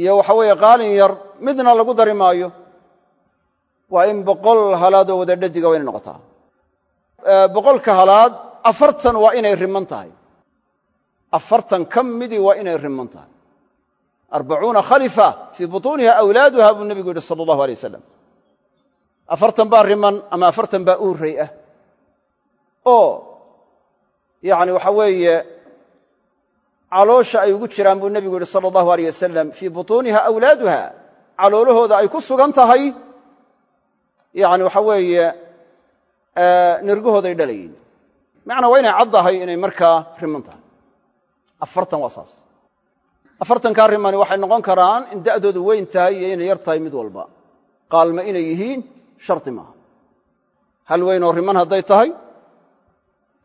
iyo waxa weeye qaalin yar midna lagu dari maayo waa in boqol halaadoo wada dhadiga waa inay noqotaa boqolka halaad afartan waa inay riman tahay. Afartan ka midii waa inay riman tahay. Arbacuuna khalifa fii butuuniha awlaaduha buu nebigu yidhi sala allahu alay wasalam afartan baa riman ama afartan baa uurray ah oo yacni waxa weeye caloosha ay ugu jiraan buu nebigu yidhi sala allahu aleyh wasalam fii butuuniha awlaaduha caloolahooda ay ku sugan tahay yacni waxa weeye nirgahooday dhalayiin. Macnaa waa inay caddahay inay markaa riman tahay. Afartan waa saas. Afartankaa rimani waxay noqon karaan in da'doodu weyn tahay iyo inay yar tahay mid walba. Qaalma inay yihiin? Shardi maaha. Hal weynoo riman hadday tahay?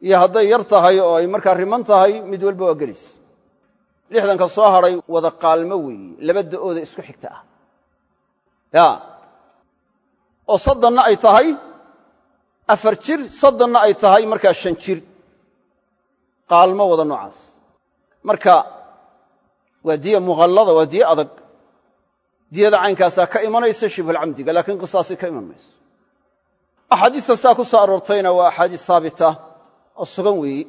Iyo hadday yar tahay oo ay markaa riman tahay mid walba waa gelis. Lixdanka soo hadhay wada qaalmo weeye laba da'ooda isku xigta ah oo soddonna ay tahay afar jir soddonna ay tahay markaa shan jir. Qaalmo wada noocaas. Marka waa diya muqallada waa diye adag. Diyada caynkaasaa ka imanaysa shibhulcamdiga laakiin qisaasi ka iman mayso. Axaadiista saa ku soo aroortayna waa axaadiis saabita oo sugan weeye.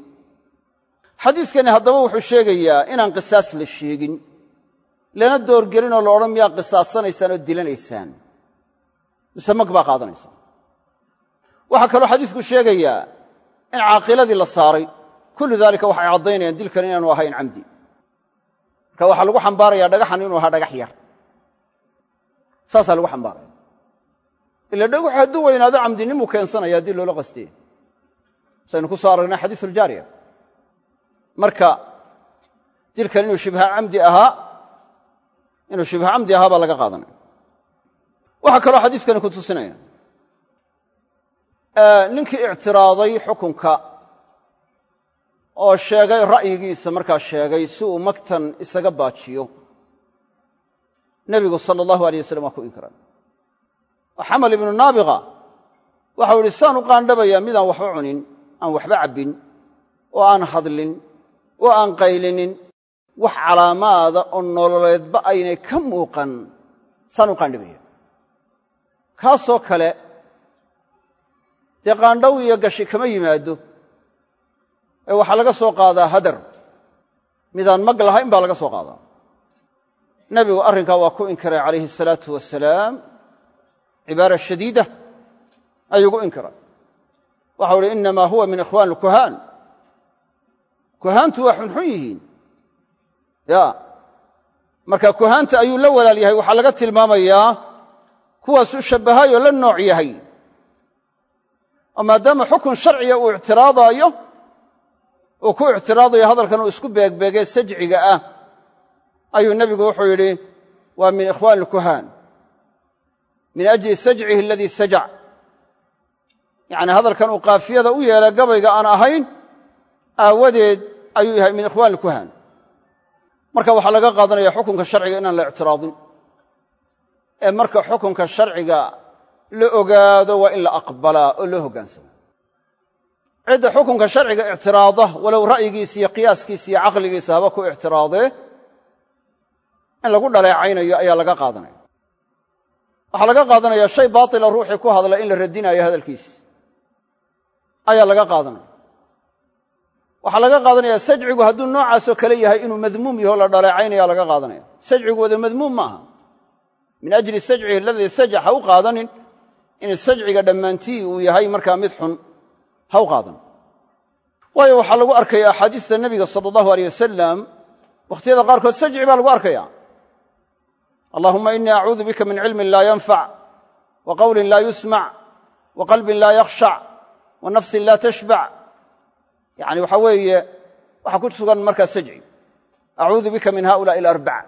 Xadiiskani haddaba wuxuu sheegayaa inaan qisaas la sheegin lana doorgelinoo la odhan miyaa qisaasanaysaan oo dilanaysaan mise mag baa qaadanaysaan waxaa kaloo xadiisku sheegayaa in caaqiladii la saaray. Kullu daalika waxay caddaynayaan dilkan inaanu ahayn camdi. Marka waxaa lagu xambaarayaa dhagaxan inuu ahaa dhagax yar. Saasaa lagu xambaaraya. Ila dhagaxu hadduu weynaado camdinimuu keensanaya haddii loola qastee. Saynu ku soo aragnay xadiisuljaariya marka dilkan inuu shibha camdi ahaa inuu shibha camdi ahaa baa laga qaadanaya waxaa kaloo xadiiskani ku tusinaya. Ninkii ictiraaday xukunka oo sheegay ra'yigiisa markaa sheegay si uu magtan isaga baajiyo. Nebigu sala allahu alay wasalam waa ku inkiray. Oo xamal ibnu naabiqa waxau idhi saan u qaandhabayaa midaan waxba cunin aan waxba cabbin oo aan hadlin oo aan qaylinin wax calaamaada oo nololeedba aynay ka muuqan saan u qaandhabaya kaasoo kale dee qaandhaw iyo gashi kama yimaado. Ee waxaa laga soo qaadaa hadar. Midaan mag lahayn baa laga soo qaadaa. Nebigu arrinkaa waa ku inkiray calayhi asalaatu wasalaam cibaara shadiida ayuu gu inkiray. Waxau uhi innamaa huwa min ikhwaan alkuhaan kuhaantu waa xunxun yihiin. Ya. Marka kuhaanta ayuu la walaal yahay. Waxaa laga tilmaamayaa kuwaasuu shabbahaayoo la nooc yahay. Oo maadaama xukun sharciga uu ictiraadaayo uu ku ictiraadayo hadalkan uu isku beegbeegee sajciga ah ayuu nebigu wuxuu yidhi waa min ikhwaan alkuhaan min ajli sajcihi aladii sajac. Yacni hadalkan uu kaafiyada u yeelay gabayga aan ahayn aawadeed ayuu yahay min ikhwaan alkuhaan. Marka waxaa laga qaadanaya xukunka sharciga inaan la ictiraadin ee marka xukunka sharciga la ogaado waa in la aqbalaa oo loo hoggaansama cidda xukunka sharciga ictiraada walow ra'yigiisa iyo qiyaaskiisa iyo caqligiisa haba ku ictiraadee in lagu dhaleecaynayo ayaa laga qaadanaya. Waxaa laga qaadanaya shay baatila ruuxii ku hadla in la radinayo hadalkiisa ayaa laga qaadanaya. Waxaa laga qaadanaya sajcigu hadduu noocaasoo kale yahay inuu madmuum yaho la dhaleecaynaya laga qaadanaya. Sajcigu wada madmuum maaha min ajli sajcihi aladii sajax ha u qaadanin. In sajciga dhammaantii uu yahay markaa mid xun ha u qaadan. Waayo waxaa lagu arkaya axaadiista nebiga sala allahu aleyh wasalam wakhtiyada qaarkood sajci baa lagu arkaya allahuma inii acuudu bika min cilmin laa yanfac wa qowlin laa yusmac wa qalbin laa yakhshac wa nafsin laa tashbac yani waxa weeye waxaa ku sugan markaa sajci. Acuudu bika min haulaai alarbac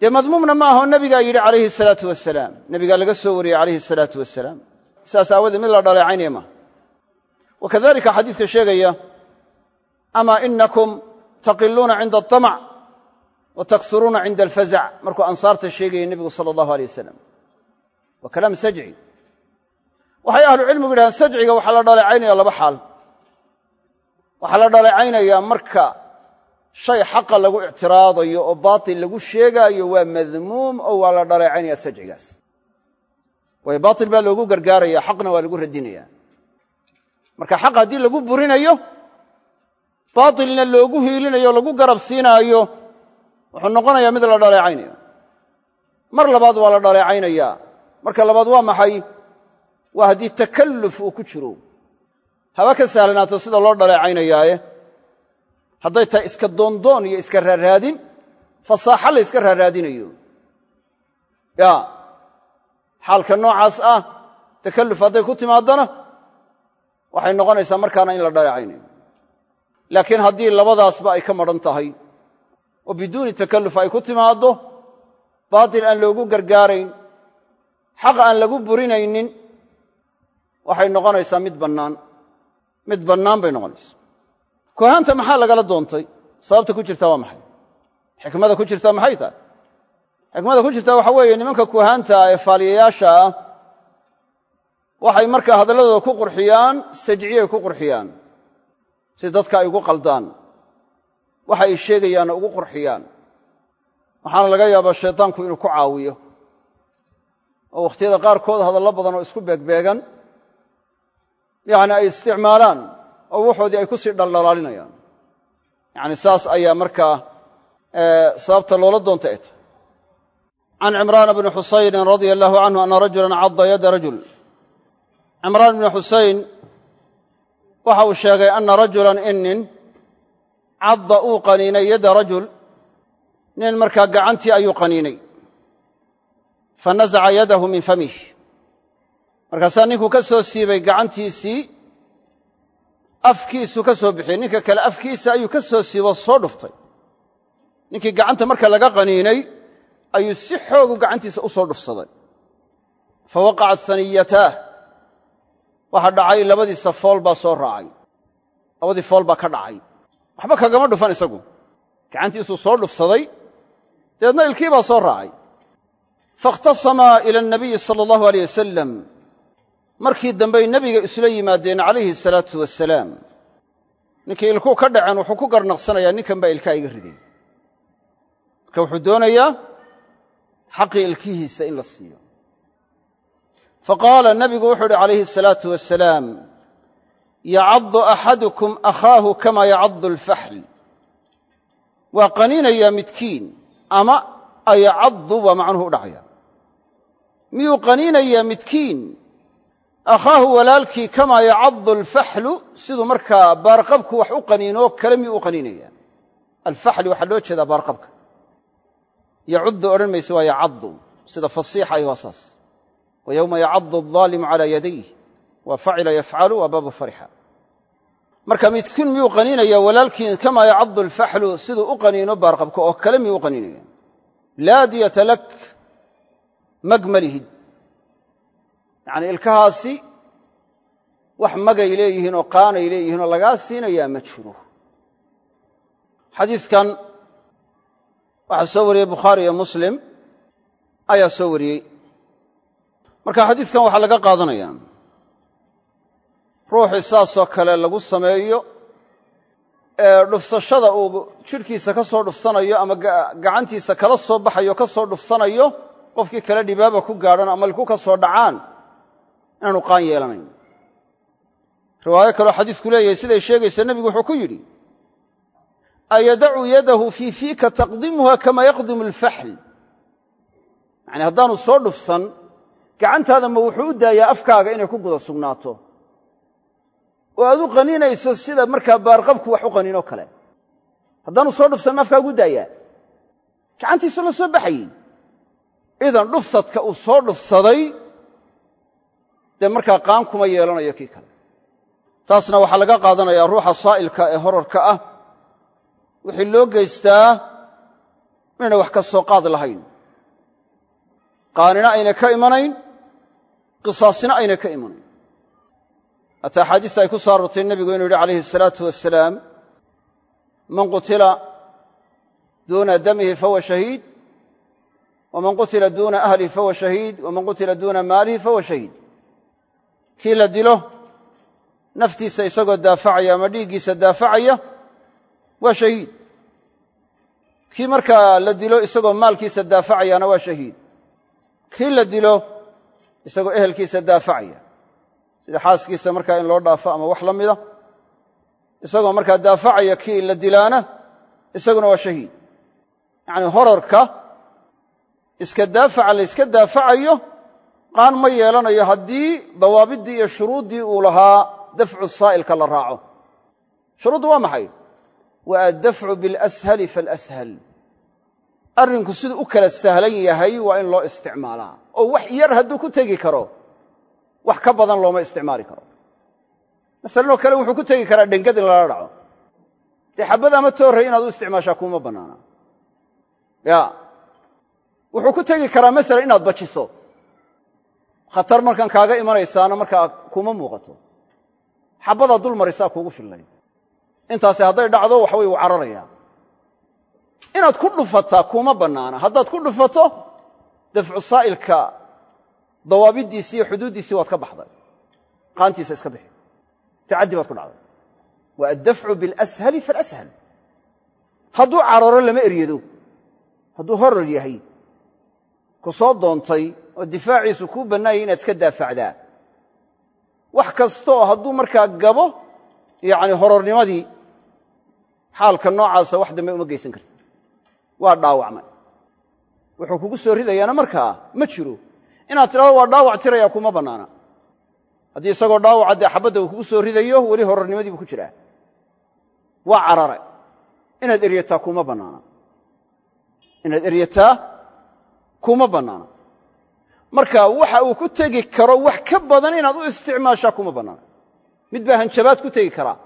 dee madmuumna ma aho nebigaa yidhi calayhi salaatu wasalaam nebigaa laga soo wariyey calayhi salaatu wasalaam saas aawoodee mid la dhaleecaynaya maaha wa kadalika xadiiska sheegaya amaa inakum taqiluuna cinda aطamac wa taksuruuna cinda alfazac markuu ansaarta sheegayay nebigu sala allahu aleyh wasalam waa kalaam sajci. Waxay ahlucilmigu yidhahdeen sajciga waxaa la dhaleecaynaya laba xaal. Waxaa la dhaleecaynayaa marka shay xaqa lagu ictiraadayo oo baatil lagu sheegaayo waa madmuum oo waa la dhaleecaynaya sajcigaas. Waayo baatil baa loogu gargaaraya xaqna waa lagu radinaya. Marka xaq haddii lagu burinayo baatilna loogu hiilinayo lagu garab siinaayo wuxuu noqonayaa mid la dhaleecaynayo mar labaad waa la dhaleecaynayaa marka labaad waa maxay? Waa haddii takalluf uu ku jiro. Haba ka sahlanaato sida loo dhaleecaynayaaye hadday tahay iska doondoon iyo iska raaraadin fasaaxa la yska raaraadinayo. Ya xaalka noocaas ah takalluf hadday ku timaadana waxay noqonaysaa markaana in la dhaleecaynayo laakiin haddii labadaasba ay ka madhan tahay oo biduuni takalluf ay ku timaaddo baatil aan loogu gargaarayn xaq aan lagu burinaynin waxay noqonaysaa mid bannaan. Mid bannaan bay noqonaysaa kohaanta maxaa lagala doontay? Sababta ku jirtaa waa maxay? Xikmada ku jirtaa maxay tahay xikmada ku jirtaa waxa weeye nimanka kuhaanta ee faaliyayaasha ah waxay markaa hadalladooda ku qurxiyaan sajciyay ku qurxiyaan si dadka ay ugu qaldaan. Waxa ay sheegayaanna ugu qurxiyaan. Waxaana laga yaabaa shaydaanku inuu ku caawiyo. Oo wakhtiyada qaarkood hadallo badan oo isku beegbeegan yacni ay isticmaalaan oo waxoodii ay ku sii dhaldhalaalinayaan yacni saas ayaa markaa sababta loola doonta ay tahay. Can cimraana bni xusaynin radia allahu canhu ana rajulan cadda yada rajul. Cimraan bni xusayn waxa uu sheegay ana rajulan in nin cadda uu qaniinay yadda rajul nin markaa gacantii ayuu qaniinay. Fa nasaca yadahu min famih markaasaa ninkuu ka soo siibay gacantiisii afkiisuu ka soo bixiyey. Ninka kale afkiisa ayuu ka soo siibo soo dhuftay. Ninkii gacanta marka laga qaniinay ayuu si xoogu gacantiisa u soo dhufsaday. Fa waqacat saniyataah. Waxa dhacay labadiisa fool baa soo raacay. Labadii fool baa ka dhacay. Waxba kagama dhufan isagu. Gacantiisuu soo dhufsaday dabeedna ilkii baa soo raacay. Faاkhtasamaa ila anabiyi sala allahu aleyh wasalam markii dambey nebiga isula yimaadeen calayhi salaatu wasalaam ninkii ilkuu ka dhaceen wuxuu ku garnaqsanayaa ninkan baa ilkaa iga riday marka wuxuu doonayaa xaqii ilkihiisa in la siiyo. Faqaala nabigu wuxuu uhi calayhi asalaatu wasalaam yacaddu axadukum akhaahu kama yacaddu alfaxl. Waa qaniinayaa midkiin ama ayacaddu baa macnuhu u dhacaya. Miyuu qaniinayaa midkiin akhaahu walaalkii kamaa yacaddu alfaxlu siduu markaa baarqabku wax u qaniinoo kale miyuu u qaniinaya alfaxli waxaa loo jeedaa baarqabka yacuddu odhan mayse waa yacaddu sida fasiixa ay waa saas wa yowma yacaddu aldaalimu calaa yadayh waa facila yafcalu waa baabu farixa marka midkiin miyuu qaniinaya walaalkii kamaa yacaddu alfaxlu siduu u qaniino baarqabka oo yacnii ilkahaasi wax magay leeyihiin oo qaanay leeyihiin oo lagaa siinayaa ma jiro. Xadiidkan waxaa soo wariyey bukhaari iyo muslim ayaa soo wariyey. Marka xadiiskan waxaa laga qaadanaya ruuxii saasoo kale lagu sameeyo ee dhufsashada uu jidhkiisa ka soo dhufsanayo ama gacantiisa kala soo baxayo ka soo dhufsanayo qofkii kale dhibaaba ku gaadhan ama ilku ka soo dhacaan inaanu qaan yeelanayn. Riwaayo kaloo xadiisku leeyahay siday sheegaysa nebigu wuxuu ku yidhi ayadacu yadahu fii fiika taqdimuha kama yaqdimu alfaxl yacni haddaanu soo dhufsan gacantaada ma wuxuu u daayaa afkaaga inay ku guda sugnaato. Oo aad u qaninayso sida markaa baarqabku wax u qaninoo kale. Haddaanu soo dhufsan ma afkaagu u daayaa. Gacantiisu la soo baxayey. Idan dhufsadka uu soo dhufsaday dee markaa qaan kuma yeelanayo kii kale. Taasna waxaa laga qaadanayaa ruuxa saa'ilka ee horarka ah. Wixii loo geystaa inayna wax ka soo qaad lahayn. Qaanina ayna ka imanayn qisaasina ayna ka imanayn. Hataa axaadiista ay ku soo aroortay nebigu inuu yidhi calayhi asalaatu wasalaam man qutila duuna damihi fahuwa shahiid waman qutila duuna ahlihi fahuwa shahiid waman qutila duuna maalihi fahuwa shahiid kii la dilo naftiisa isagoo daafacaya ama dhiiggiisa daafacaya waa shahiid. Kii markaa la dilo isagoo maalkiisa daafacayaana waa shahiid. Kii la dilo isagoo ehelkiisa daafacaya. Sida xaaskiisa markaa in loo dhaafo ama wax la mida. Isagoo markaa daafacaya kii la dilaana isaguna waa shahiid. Yacnii horarka iska daafaca la yska daafacayo qaan ma yeelanayo haddii dawaabiddii iyo shuruuddii uu lahaa dafcu saa'ilka la raaco. Shuruuddu waa maxay? Wa addafcu bilashali faalashal arrinku siduu u kala sahlan yahay waa in loo isticmaalaa oo wax yar hadduu ku tegi karo wax ka badan looma isticmaali karo. Masalanoo kale wuxuu ku tegi karaa dhengad in lala dhaco. Dee xabad ama toorray inaad u isticmaashaa kuuma bannaana. Ya. Wuxuu ku tegi karaa masalan inaad bajiso khatar markan kaaga imanaysaana markaa kuma muuqato. Xabbadaa dul marisaa kuugu fillay intaasi hadday dhacdo waxa wey u cararayaa inaad ku dhufataa kuma bannaana. Haddaad ku dhufato dafcu saa'ilka dawaabiddiisii iyo xuduuddiisii waad ka baxday. Qaantiisa iska bixi. Tacaddi baad ku dhacday. Wa addafcu bilashali faalashal hadduu cararo lama eryado hadduu horar yahay. Ku soo doontay oo difaaciisu kuu bannaayay inaad iska daafacdaa. Wax kastaoo hadduu markaa gabo yacni horornimadii xaalka noocaasa wax dambe uma geysan karti waa dhaawacmay wuxuu kugu soo ridayaana markaa ma jiro. Inaad tidhahdo waa dhaawac tiraya kuma bannaana. Haddii isagoo dhaawaca dee xabadda uu kugu soo ridayo weli horornimadii buu ku jiraa. Waa carare. Inaad eryataa kuma inaad eryataa kuma bannaana marka waxa uu ku tegi karo wax ka badan inaad u isticmaashaa kuma bannaana. Mid baa hanjabaad ku tegi karaa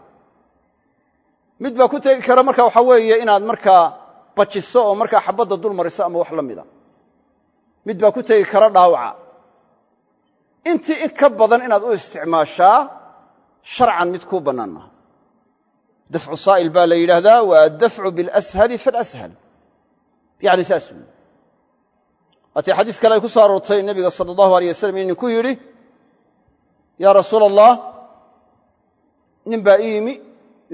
mid baa ku tegi kara marka waxaa weeye inaad markaa bajiso oo markaa xabadda dul mariso ama wax la mida. Mid baa ku tegi kara dhaawaca. Intii in ka badan inaad u isticmaashaa sharcan mid kuu bannaan maha dafcu saa'il baa la yidhaahdaa waa addafcu bilashali faalashal yacni saas weyi waatii xadiis kale ay ku soo aroortay nebiga sala allahu aleyh wasalam in ninku yidhi yaa rasuula allah nin baa ii yimi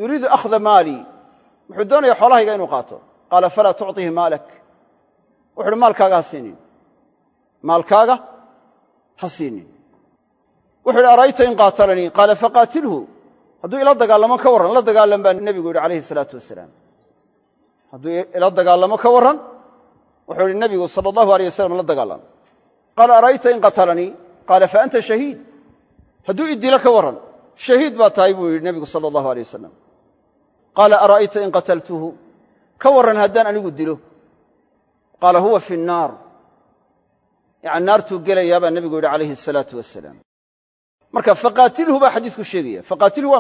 yuriidu akhda maalii wuxuu doonaya xoolahayga inuu qaato. Qaala falaa tucطihi maalak. Wuxu uhi maalkaaga ha siinin. Maalkaaga ha siinin. Wuxu uhi ara'ayta in qaatalanii qaala faqaatilhu. Hadduu ila dagaalamo ka warran la dagaalam baa nebigu yidhi calayhi salaatu wasalaam. Ila dagaalamo ka warran wuxuu ihi nebigu sala allahu aleyh wasalam la dagaalam qaala ara'ayta in qatalanii qaala fa anta shahiid. Hadduu i dilo ka warran shahiid baa tahay buu yidhi nebigu sala allahu aleyh wasalam qaala ara'ayta in qataltuhu? Ka warran haddaan anigu dilo. Qaala huwa fi nnaar. Yacani naartuu gelayaa baa nebigu yidhi calayhi asalaatu wasalaam marka faqaatilhu baa xadiisku sheegaya. Faqaatilhu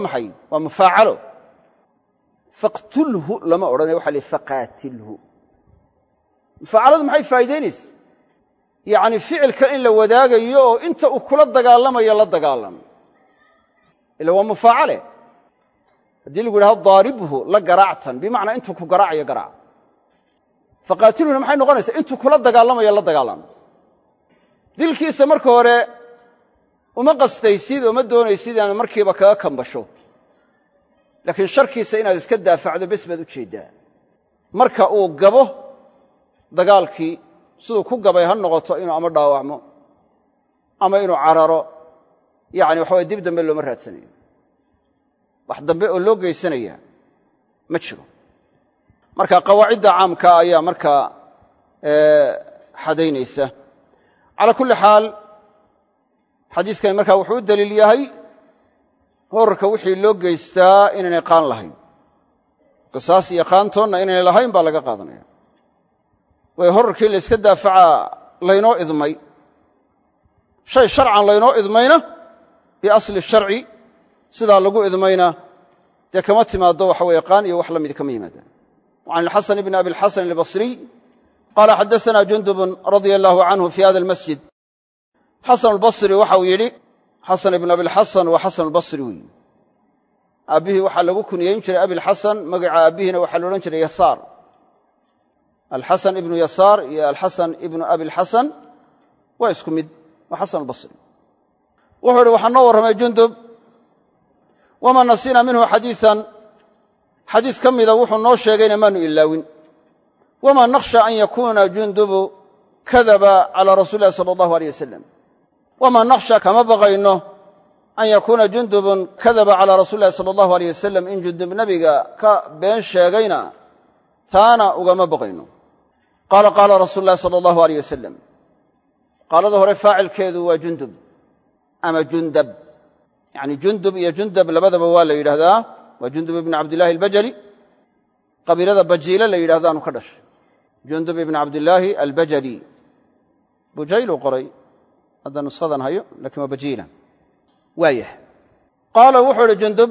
mufaacaladu maxay faa'idaynaysa yacni ficilkan in la wadaagayo oo inta uu kula dagaalamayo la dagaalamo. Ila waa mufaacale. Haddii lagu yidhahdo daaribhu la garaactan. Bimacnaa intuu ku garaacayo garaac. Faqaatilhuna maxay noqonaysaa? Intuu kula dagaalamayo la dagaalamo. Dilkiisa marka hore uma qastaysid oo ma doonaysid inaad markiiba kaga kambasho. Laakiin sharkiisa inaad iska daafacdo bes baad u jeeddaa marka uu gabo dagaalkii siduu ku gabay ha noqoto inuu ama dhaawacmo ama inuu cararo yacni waxa waye dib dambe looma raadsanayo. Wax dambe oo loo geysanayaa ma jiro. Marka qawaacidda caamka ayaa markaa xadaynaysa. Calaa kulli xaal xadiiskani markaa wuxuu u daliil yahay horarka wixii loo geystaa inaynay qaan lahayn. Qisaas iyo qaantoonna inaynay lahayn baa laga qaadanaya waayo horarkii la yska daafacaa laynoo idmay shay sharcan laynoo idmayna biasli sharci sidaa lagu idmayna dee kama timaaddo waxa weye qaan iyo wax la mid kama yimaadaan وعن الxسن بن أبي الxسن البصري قال xدثنا جندب رضي الله عنه في hذا المسجد xسن البصري waxa uu yidhi xسن بن أبiالxسن waa xسن البصري wey aabbihii waxaa lagu kuniyayn jiray abiالxaسن magaca aabihiina waxaa la odhan jiray yasaar alxasan ibnu yasaar iyo alxasan ibnu abilxasan waa isku mid waa xasan albasri. Wuxuu ihi waxaa noo warramay jundub. Wamaa nasina minhu xadiian xadiis ka mida wuxuu noo sheegayna maanu ilaawin. Wamaa nakhsha an yakuuna jundubu kadaba cala rasuuli illahi sala allahu aleyh wasalam wamaa nakhsha kama baqayno an yakuuna jundubun kadaba calaa rasuuli illahi sala allahu aleyh wasalam in jundub nebiga ka been sheegayna taana ugama baqayno qaala qaala rasuulu llahi sala allahu aleyh wasalam qaalada hore faacilkeedu waa jundub ama jundab yacni jundub iyo jundab labadaba waa la yidhaahdaa waa jundub ibn cabdilaahi albajali qabiilada bajiile la yidhahdaanu ka dhashay jundub ibn cabdilaahi albajali bujayluu qoray hadda nushadan hayo laakiin waa bajiila waayah qaala wuxuu idhi jundub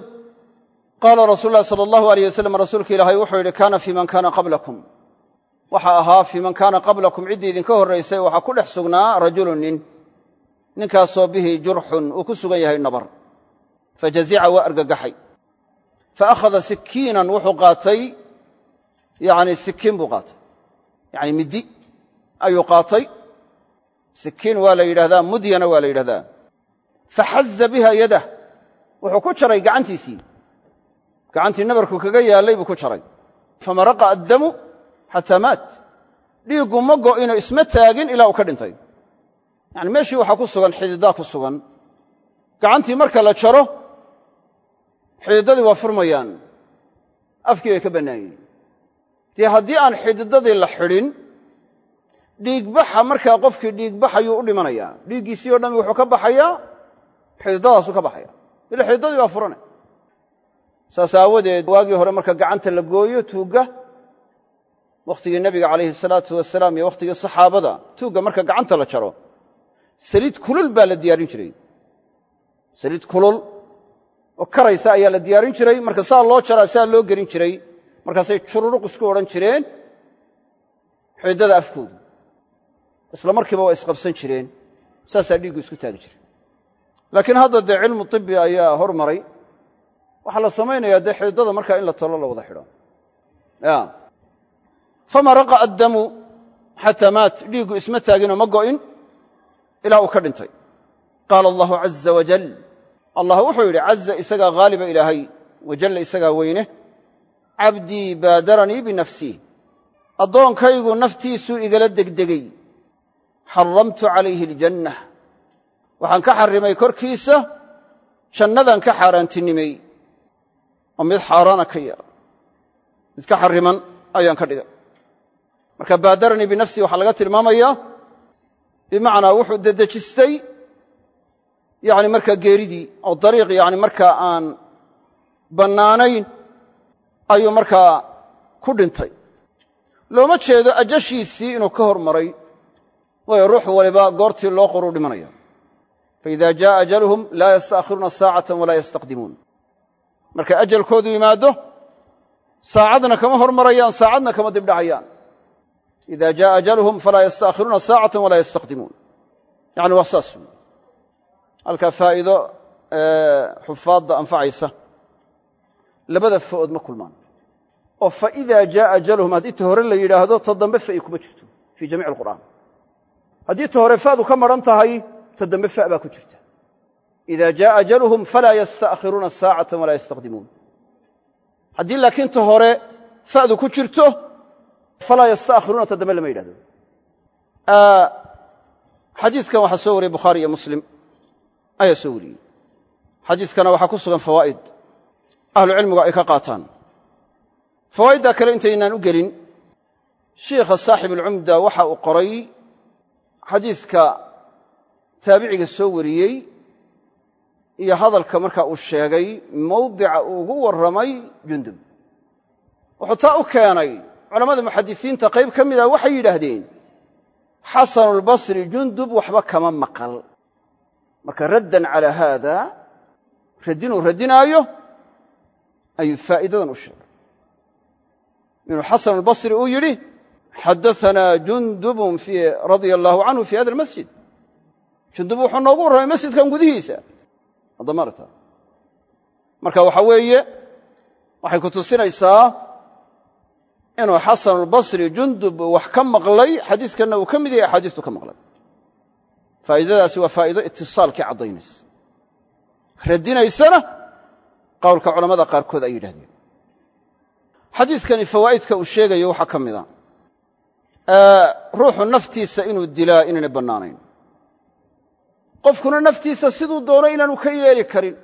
qaala rasuulu sala allahu aleyh wasalam rasuulka ilaahay wuxuu yidhi kaana fii man kaana qablakum waxa ahaa fii man kaana qablakum ciddii idinka horraysay waxaa ku dhex sugnaa rajulun nin. Ninkaasoo bihi jurxun uu ku sugan yahay nabar. Fajazica waa argagaxay. Faakhada sikiinan wuxuu qaatay yani sikiin buu qaatay. Yani middi ayuu qaatay. Sikiin waa la yidhahdaa mudyana waa la yidhahdaa. Faxaza biha yadah wuxuu ku jaray gacantiisii. Gacantii nabarku kaga yaallay buu ku jaray. Famaraqa addamu xataa maat dhiiggu ma go'ino isma taagin ilaa uu ka dhintay. Yani meeshii waxaa ku sugan xididaa ku sugan. Gacantii marka la jaro xididadii waa furmayaan. Afkii bay ka bannaanyeen dee haddii aan xididadii la xidhin dhiigbaxa markaa qofkii dhiigbaxayuu u dhimanayaa. Dhiiggiisii o dhami wuxuu ka baxayaa xididadaasuu ka baxaya ila xididadii waa furane. Saas aawadeed waagii hore marka gacanta la gooyo tuugga wakhtigii nebiga calayhi salaatu wasalaam iyo wakhtigii saxaabada tuugga marka gacanta la jaro saliid kulul baa la diyaarin jiray. Saliid kulul oo karaysa ayaa la diyaarin jiray marka saa loo jaraa saa loo gelin jiray markaasay jururuq isku odhan jireen xididada afkoodu isla markiiba waa isqabsan jireen saasaa dhiiggu isku taagi jiray. Laakiin hadda dee cilmu tibi ayaa hormaray. Waxaa la samaynayaa dee xididada markaa in la talo la wada xidho famaraqa addamu xataa maat. Dhiiggu isma taaginoo ma go'in ilaa uu ka dhintay. Qaala allahu caza wajal allah wuxuu yidhi caza isagaa haaliba ilaahay wajalla isagaa weyne. Cabdii baadaranii binafsih addoonkaygu naftiisuu igala degdegey xaramtu calayhi aljanna waxaan ka xarrimay korkiisa jannadan ka xaaraantinimey oo mid xaaraana ka yeela mid ka xarriman ayaan ka dhigay marka baadaranii binafsihi waxaa laga tilmaamayaa bimacnaa wuxuu dedejistay yani markaa geeridii oo dariiq yani markaa aan bannaanayn ayuu markaa ku dhintay. Looma jeedo ajashiisii inuu ka hormaray waayo ruux waliba goortii loo qoruu dhimanaya. Faida jaءa ajaluhum laa yastaakhiruuna saacatan walaa yastaqdimuun. Markay ajalkoodu yimaado saacadna kama hormarayaan saacadna kama dibdhacayaan ida jaa ajalhum falaa yastakhiruuna saacatan walaa yastaqdimuun yani waa saas wey halkaa faa'iido xufaadda anfacaysa labada fa'ood ma kulmaan oo faida jaa ajalhum haddii ta hore la yidhaahdo ta dambe fa'i kuma jirto fii jamiic alqur'aan haddii ta hore fa'du ka maran tahay ta dambe fa' baa ku jirta ida jaa ajalhum falaa yastakhiruuna saacatan walaa hore fa'du ku jirto falaa yasta'khiruuna ta dambe lama yidhahdo. Xadiiskan waxaa soo wariyey bukhaari iyo muslim. Ayaa soo wariyey. Xadiiskana waxaa ku sugan fawaa'id. Ahlucilmigu ay ka qaataan. Fawaa'iddaa kale intaynaan u gelin shiikha saaxib alcumda waxa uu qoray xadiiska taabiciga soo wariyey iyo hadalka marka uu sheegay mawdica uu ugu warramay jundub. Wuxuu taa u keenay culammada muxadisiinta qayb ka mida waxay yidhaahdeen xasanulbasri jundub waxba kama maqal. Marka raddan calaa haada raddinuu raddinaayo ayuu faa'iidadan u sheegay. Inuu xasanulbasri uu yidhi xadaanaa jundubun radia allaahu canhu fi hada almasjid jundub wuxuu noogu warramay masjidkan gudihiisa. Addamarta marka waxa weeye waxay ku tusinaysaa inuu xasanulbasri jundub wax ka maqlay xadiiskanna uu ka mid yahay axaadiistu ka maqlay. Faa'iidadaasi waa faa'iido itisaalkii caddaynaysa. Radinaysana qowlka culammada qaarkood ay yidhahdeen xadiiskani fawaa'idka uu sheegayo waxaa ka mida ruuxu naftiisa inuu dilaa inaynay bannaanayn. Qofkuna naftiisa siduu doono inaanu ka yeeli karin.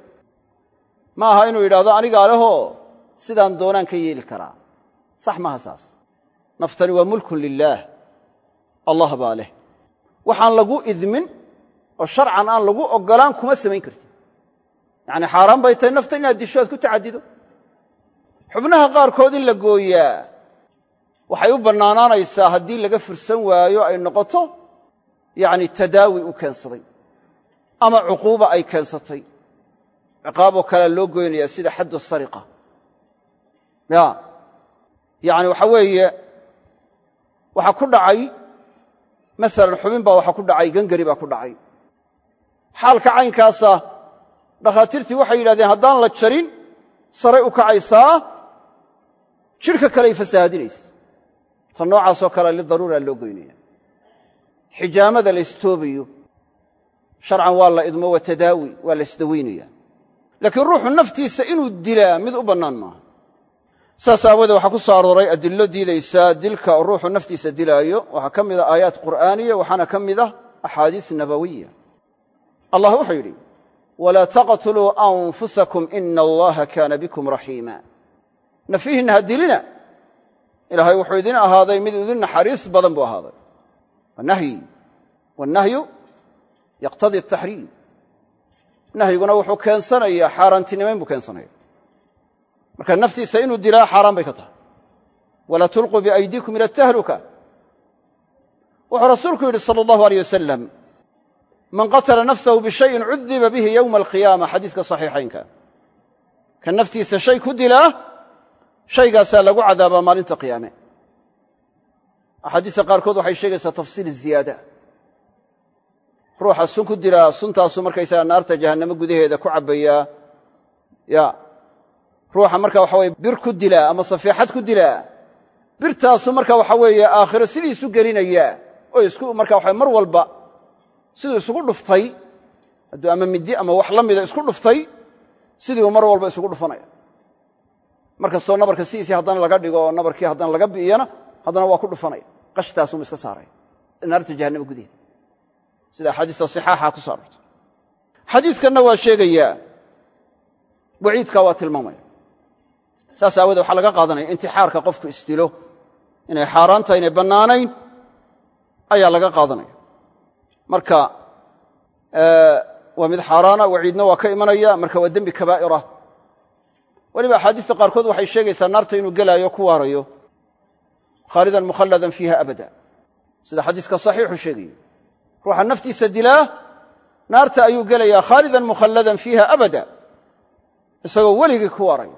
Ma aha inuu yidhahdo anigaa lehoo sidaan doonaan ka yeeli karaa sax maaha saas. Naftani waa mulkun lilaah allah baa leh. Waxaan lagu idmin oo sharcan aan lagu oggolaan kuma samayn kartid. Yacni xaaraan bay tahay nafta inaad disho aad ku tacaddido. Xubnaha qaarkood in la gooyaa waxay u bannaanaanaysaa haddii laga fursan waayo ay noqoto yacni tadaawi u keensaday ama cuquuba ay keensatay. Ciqaaboo kalea loo goynayaa sida xaddu sariqa. Ya yacni waxa weeye waxaa ku dhacay masalan xubin baa waxaa ku dhacay gangari baa ku dhacay. Xaalka caynkaasa dhakhaatiirtii waxay yidhahdeen haddaan la jarin saray u kacaysaa jidhka kaleay fasahaadinaysa ta noocaasoo kalea lidaruuraa loo goynaya xijaamada la istoobayo sharcan waa la idmo waa tadaawi waa la isdawaynaya laakiin ruuxu naftiisa inuu dilaa mid u bannaan maaha saas aawoodee waxaa ku soo arooray adillo diidaysaa dilka ruuxu naftiisa dilaayo. Waxaa ka mida aayaat qur'aaniya waxaana ka mid ah axaadiis nabawiya. Allah wuxuu yidhi walaa taqtuluu anfusakum ina allaha kaana bikum raxiima. Nafihinna ha dilina. Ilaahay wuxuu idin ahaaday mid idin naxariis badan buu ahaaday. Nahyi. Wannahyu yaqtadii ataxriim nahyiguna wuxuu keensanayaa xaaraantinimayn buu keensanaya marka naftiisa inuu dilaa xaaraan bay ka tahay. Walaa tulquu biaydiikum ila atahluka wuxuu rasuulku yidhi sala allahu aleyh wasalam man qatala nafsahu bishayin cudiba bihi yowma alqiyaama xadiiska saxiixaynka. Ka naftiisa shay ku dilaa shaygaasaa lagu cadaabaa maalinta qiyaame. Axaadiista qaarkood waxay sheegaysaa tafsiil ziyaada. Ruuxa sun ku dilaa suntaasu markaysaga naarta jahannamo gudaheeda ku cabbayaa ya ruuxa marka waxa weye bir ku dilaa ama safeexad ku dilaa birtaasu marka waxa weeye aakhiro sidii isu gelinayaa oo isku marka waxa mar walba siduu isugu dhuftay hadduu ama midi ama wax la mida isku dhuftay sidii mar walba isugu dhufanaya. Mar kastoo nabarka sidiisii haddana laga dhigo nabarkii haddana laga bi'iyana haddana waa ku dhufanaya. Qashtaasuma iska saaraya. Naarta jahannama gudaheeda sida axaadiista sixaaxa ku so arortay xadiiskanna waa sheegayaa waciidkaa waa tilmaamaya saas aawoodee waxaa laga qaadanaya intixaarka qofku isdilo inay xaaraan tahay inay bannaanayn ayaa laga qaadanaya. Marka waa mid xaaraana waciidna waa ka imanaya marka waa dembi kabaa'ira. Weliba axaadiista qaarkood waxay sheegaysaa naarta inuu gelaayo ku waarayo khaalidan mukhalladan fiiha abada. Sida xadiiska saxiixu sheegayo ruuxa naftiisa dilaa naarta ayuu gelayaa khaalidan mukhalladan fiiha abada isagoo weligii ku waaraya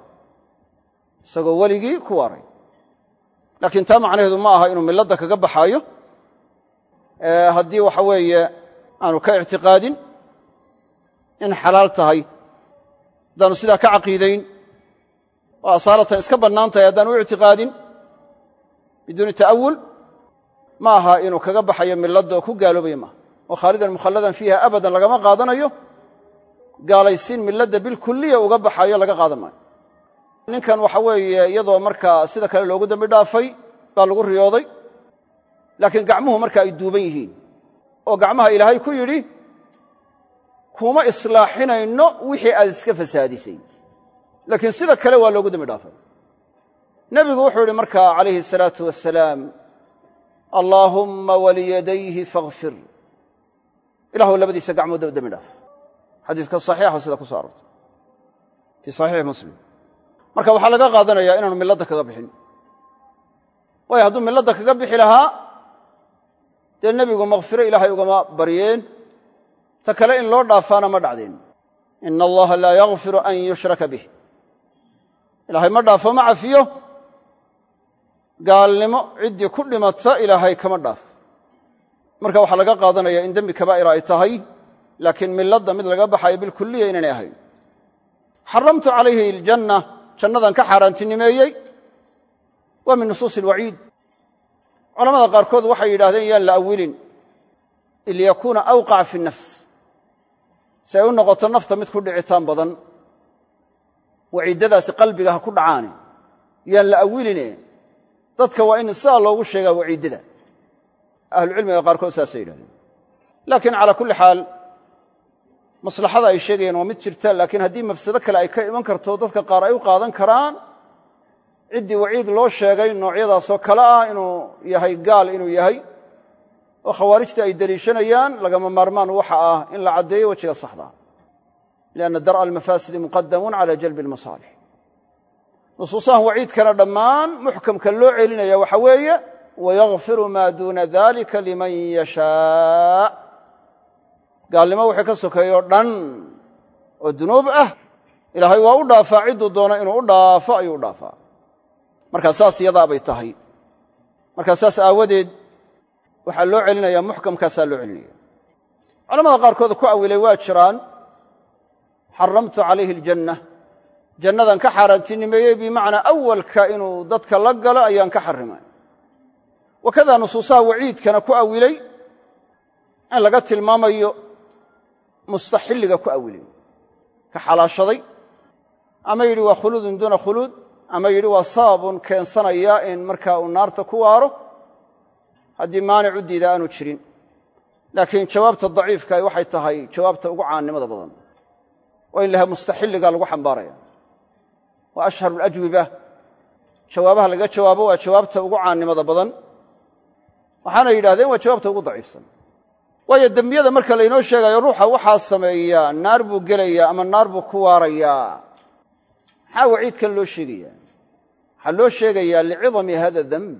isagoo weligii ku waaraya laakiin taa macnaheedu ma aha inuu milladda kaga baxaayo. Haddii waxa weeye aanu ka ictiqaadin in xalaal tahay haddaanu sidaa ka caqiidayn oo asaalatan iska bannaan tahay haddaanu u ictiqaadin. Biduuni ta'awul ma aha inuu kaga baxayo milladda oo ku gaaloobaya maaha oo khaalidan mukhalladan fiiha abadan lagama qaadanayo gaalaysiin milladda bilkulliya uga baxayo laga qaadan maayo ninkan waxa weeye iyadoo markaa sida kale loogu dambi dhaafay baa lagu riyooday laakiin gacmuhu marka ay duuban yihiin. Oo gacmaha ilaahay ku yidhi kuma islaaxinayno wixii aad iska fasaadisay. Laakiin sida kale waa loogu dambi dhaafay. Nebigu wuxuu yidhi markaa calayhi asalaatu wasalaam allaahumma waliyadayhi fakhfir ilahu labadiisa gacmoodda u dembi dhaaf. Xadiiska saxiixa sida ku so arortay. Fii saxiixi muslim marka waxaa laga qaadanayaa inaanu milladda kaga bixin. Waayo hadduu milladda kaga bixi lahaa dee nebigu makhfiro ilaahay ugama baryeen. Ta kale in loo dhaafaana ma dhacdeen. Ina allaha laa yakfiru an yushraka bih. Ilaahay ma dhaafo ma cafiyo. Gaalnimo ciddii ku dhimata ilaahay kama dhaaf. Marka waxaa laga qaadanaya in dembi kabaa'ira ay tahay laakiin milladda mid laga baxayo bilkuliya inaynay ahayn. Xaramtu calayhi aljanna jannadan ka xaaraantinimeeyey waa min nusuusi alwaciid. Culamada qaarkood waxay yidhahdeen yaan la awilin liyakuuna awqaca fi nafs. Si ay u noqoto nafta mid ku dhicitaan badan waciiddadaasi qalbiga ha ku dhacaane yaan la awiline. Dadka waa in sidaa loogu sheegaa waciiddada ahlucilmiga qaarkood saasay yidhahdeen laakiin calaa kulli xaal maslaxada ay sheegayaan waa mid jirta laakiin haddii mafsado kale ay ka iman karto dadka qaar ay u qaadan karaan. Ciddii waciid loo sheegay noocyadaasoo kale ah inuu yahay gaal inuu yahay oo khawaarijta ay deliishanayaan lagama maarmaan waxa ah in la caddeeyo wejiga saxdaa lianna dar'a almafaasidi muqadamun cala jalbi almasaalix. Nusuusahan waciidkana dhammaan muxkamka loo celinaya waxa weeye wayakfiru maa duuna dalika liman yashaa gaalnimo wixii ka sokeeyo dhan oo dunuub ah ilaahay waa u dhaafaa cidduu doono inuu u dhaafo ayuu u dhaafaa. Markaa saas yadaabay tahay. Markaa saas aawadeed waxaa loo celinayaa muxkamkaasaa loo celinaya culamada qaarkood ku awilay waa jiraan xaramtu calayhi aljanna. Jannadan ka xaaraantinimeeyey bimacnaa awalka inuu dadka la galo ayaan ka xarimay wakadaa nusuusaha waciidkana ku awilay in laga tilmaamayo mustaxilliga ku awilay ka xalaashaday ama yidhi waa khuluudun duuna khuluud. Ama yidhi waa sababun keensanaya in markaa uu naarta ku waaro haddii maanic u diida aanu jirin. Laakiin jawaabta daciifkahi waxay tahay jawaabta ugu caannimada badan. Waa in laha mustaxilliga lagu xambaaraya. Wa ashharu alajwiba jawaabaha laga jawaabo waa jawaabta ugu caannimada badan. Waxaana yidhahdeen waa jawaabta ugu daciifsan waayo dembiyada marka laynoo sheegayo ruuxa waxaa sameeyaa naar buu gelayaa ama naar buu ku waarayaa? Maxaa waciidkan loo sheegayaa? Waxaa loo sheegayaa licidami hada demb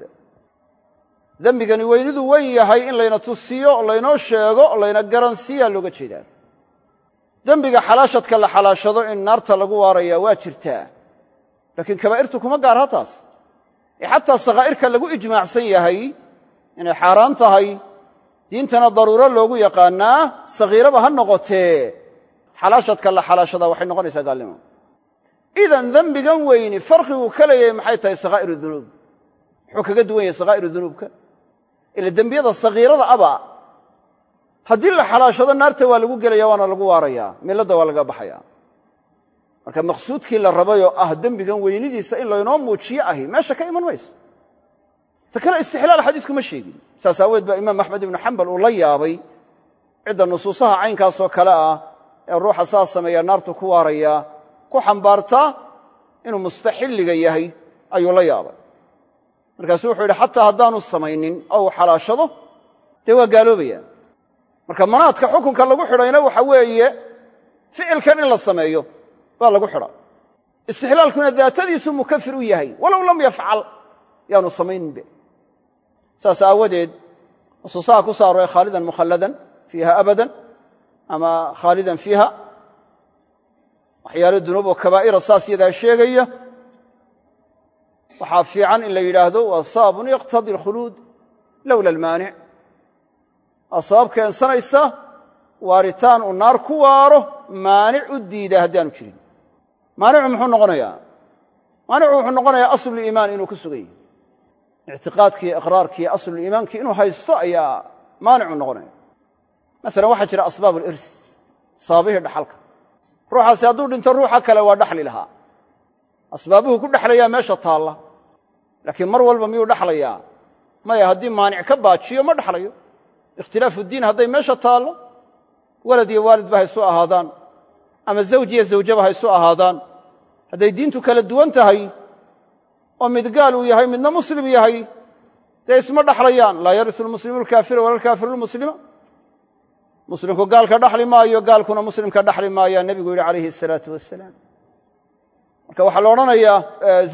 dembigani weyniduu weyn yahay in layna tusiyo oo laynoo sheego layna garansiiyaa looga jeedaa. Dembiga xalaashadka la xalaashado in naarta lagu waarayaa waa jirtaa. Laakiin kabaa'irtu kuma gaarha taas ee xataa sakhaa'irka lagu ijmaacsan yahay inay xaaraan tahay diintana daruuro loogu yaqaannaa sakhiiraba ha noqotee. Xalaashadka la xalaashadaa waxay noqonaysaa gaalnimo. Idan dembigan weyni farqigu ka leeyahay maxay tahay sakhaa'ir dunuub? Muxuu kaga duwan yahay sakhaa'ir dunuubka. Ila dembiyada sakhiirada aba haddii la xalaashado naarta waa lagu gelaya waana lagu waarayaa milladda waa laga baxaya marka maqsuudkii la rabayoo ah dembigan weynidiisa in laynoo muujiyo ahi meesha ka iman mayso ta kale istixlaal xadiisku ma sheegin. Saas aaweed baa imaam axmed ibnu xambal uu la yaabay cidda nusuusaha caynkaasoo kale ah ee ruuxa saas sameeya naartu ku waaraya ku xambaartaa inuu mustaxilliga yahay ayuu la yaabay. Markaasuu wuxuu yidhi xataa haddaanu samaynin oo uu xalaashado dee waa gaaloobaya marka manaadka xukunka lagu xidhayna waxa weeye ficilkan in la sameeyo baa lagu xidha. Istixlaalkuna daatadiisu mukafir u yahay walow lam yafcal yaanu samayninbe saas aawadeed nusuusaha ku soo arooray khaalidan mukhalladan fiiha abadan ama khaalidan fiiha waxyaalo dunuub oo kabaa'ira saas yadaa sheegaya waxaa fiican in la yidhaahdo waa sababun yaqtadi alkhuluud lowla almaanic waa sabab keensanaysa waaritaan uu naar ku waaro maanic u diida haddaanu jirin. Maanicu muxuu noqonayaa? Maanicu wuxuu inuu ku sugan yahay ictiqaadkiiyo iqraarkiiyo asluliimaankii inuu haysto ayaa maanicu noqonaya masalan waxaa jira asbaab alirs sababihii dhaxalka ruuxaasi hadduu dhinto ruuxa kale waa dhaxli lahaa asbaabuhu ku dhexlayaa meesha taalla laakiin mar walba miyuu dhaxlayaa maya haddii maanic ka baajiyo ma dhaxlayo ikhtilaafu diin hadday meesha taallo walad iyo waalidba ha isu ahaadaan ama zawj iyo zawjaba ha ahaadaan hadday diintu kala duwan tahay oo mid gaal uu yahay midna muslim yahay dee isma dhaxlayaan. Laa yarisu lmuslimu alkaafira wala alkaafiru lmuslima muslimku gaalka dhaxli maayo gaalkuna muslimka dhaxli maayaa nebigu yidhi calayhi asalaatu wasalaam marka waxaa la odhanayaa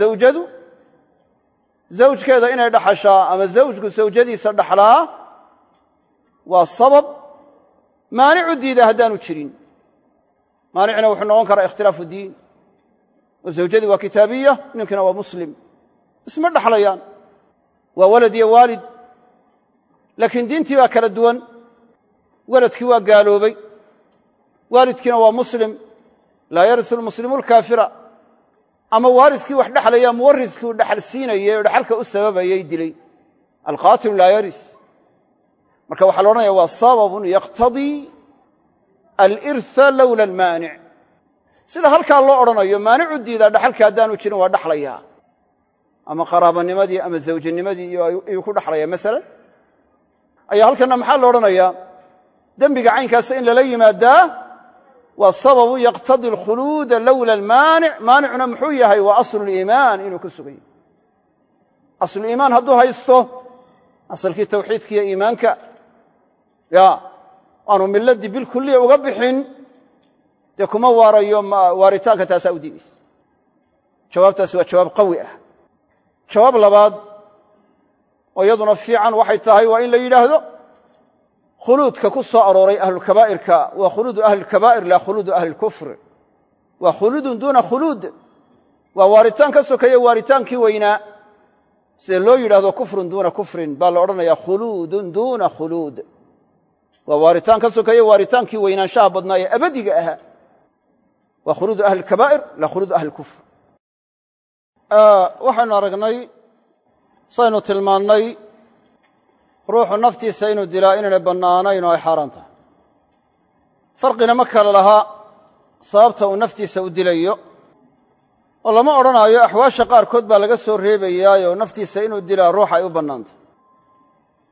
zawjadu. Zawjkeeda inay dhaxashaa ama zawjku zawjadiisa dhaxlaa waa sabab maanicu diida haddaanu jirin. Maanicna wuxuu noqon karaa ikhtilaafu diin. Oo zawjadii waa kitaabiya ninkina waa muslim isma dhaxlayaan. Waa walad iyo waalid. Laakiin diintii baa kala duwan. Waladkii waa gaaloobay. Waalidkiina waa muslim. Laa yarisu lmuslimu alkaafira ama waariskii wax dhexlaya muwariskii u siinayey oo dhaxalka u sababayay dilay. Alqaatilu laa yaris marka waxaa la waa sababun yaqtadii alirsa lowla almaanic sida halkaa loo odhanayo maanicu diidaa dhaxalka haddaanu jirin waa dhaxlayaa ama qaraabanimadii ama zawjanimadii iyuu ku dhaxlaya masalan ayaa halkanna maxaa la odhanayaa? Dembiga caynkaasa in lala yimaadaa waa sababu yaqtadi alkhuluuda lowla almaanic maanicuna muxuu yahay waa asluliimaan inuu ku sugan yahay. Asluliimaan hadduu haysto asalkii tawxiidkiiyo iimaanka ya aanu miladii bilkuliya uga bixin dee kuma waarayo waaritaanka taasaa u diidaysa. Jawaabtaasi waa jawaab qawi ah jawaab labaad oo iyaduna fiican waxay tahay waa in la yidhaahdo khuluudka ku soo arooray ahlulkabaa'irka waa khuluudu ahli lkabaa'ir laa khuluudu ahli lkufr waa khuluudun duuna khuluud. Waa waaritaan ka sokeeya waaritaankii weynaa sida loo yidhahdo kufrun duuna kufrin baa la odhanayaa khuluudun duuna khuluud. Waa waaritaan ka sokeeya waaritaankii weynaanshaha badnaa ee abadiga ahaa. Waa khuluudu ahli lkabaa'ir laa khuluudu ahli lkufr waxaynu aragnay saynu tilmaannay ruuxu naftiisa inuu dilaa inaynay bannaanayn oo ay xaaraan tahay. Farqina ma kale lahaa sababta uu naftiisa u dilayo oo lama odhanaayo axwaasha qaarkood baa laga soo reebayaayoo naftiisa inuu dilaa ruuxa ay u bannaantay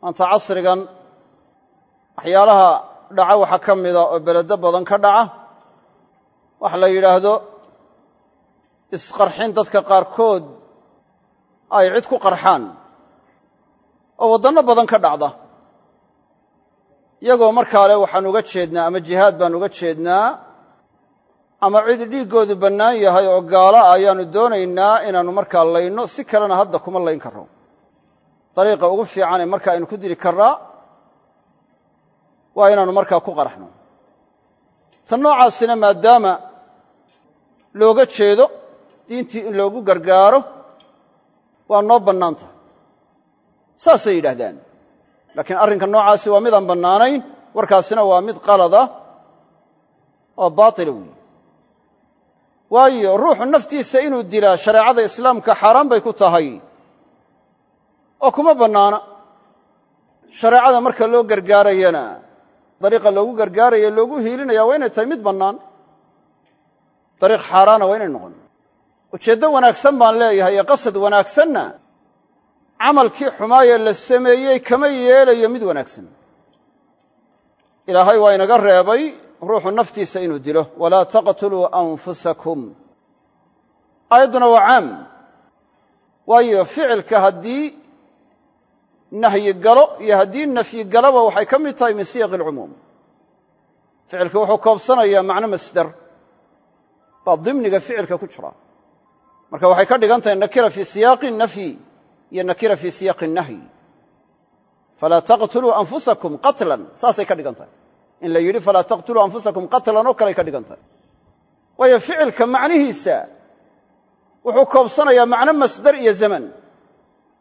maanta casrigan waxyaalaha dhaca waxaa ka mida oo beledo badan ka dhaca waxa la yidhaahdo isqarxin dadka qaarkood ay cid ku qarxaan oo waddanno badan ka dhacda. Iyagoo markaa le waxaan uga jeednaa ama jihaad baan uga jeednaa ama cid dhiiggoodu bannaan yahay oo gaala ayaannu doonaynaa inaannu markaa layno si kalena hadda kuma layn karro. Dariiqa ugu fiican ee markaa aynu ku dili karraa waa inaannu markaa ku qaraxno tan noocaasina maadaama looga jeedo diintii in loogu gargaaro waa noo bannaan saasay yidhaahdaan. Laakiin arrinka noocaasi waa midaan bannaanayn warkaasina waa mid qalada oo baatila weeye waayo ruuxu naftiisa inuu dilaa shareecada islaamka xaaraan bay ku tahay. Oo kuma bannaana. Shareecada marka loo gargaarayana dariiqa loogu gargaaraya loogu hiilinaya waa inay tahay mid bannaan. Dariiq xaaraana waa inay noqon ujeeddo wanaagsan baan leeyahay ee qasad wanaagsanna camalkii xumaayee la sameeyey kama yeelayo mid wanaagsan. Ilaahay waa inaga reebay ruuxu naftiisa inuu dilo. Walaa taqtuluu anfusakum. Aayadduna waa caam. Waayo ficilka haddii nahyi galo iyo haddii nafyi galaba waxay ka mid tahay min siyaqi alcumuum. Ficilka wuxuu koobsanayaa macno masdar. Baa dimniga ficilka ku jira marka waxay ka dhigan tahay nakira fii siyaaqi nafyi iyo nakira fii siyaaqi nahyi. Falaa taqtuluu anfusakum qatlan. Saasay ka dhigan tahay in la yidhi falaa taqtuluu anfusakum qatlan oo kaley ka dhigan tahay waayo ficilka macnihiisa wuxuu koobsanayaa macno masdar iyo zaman.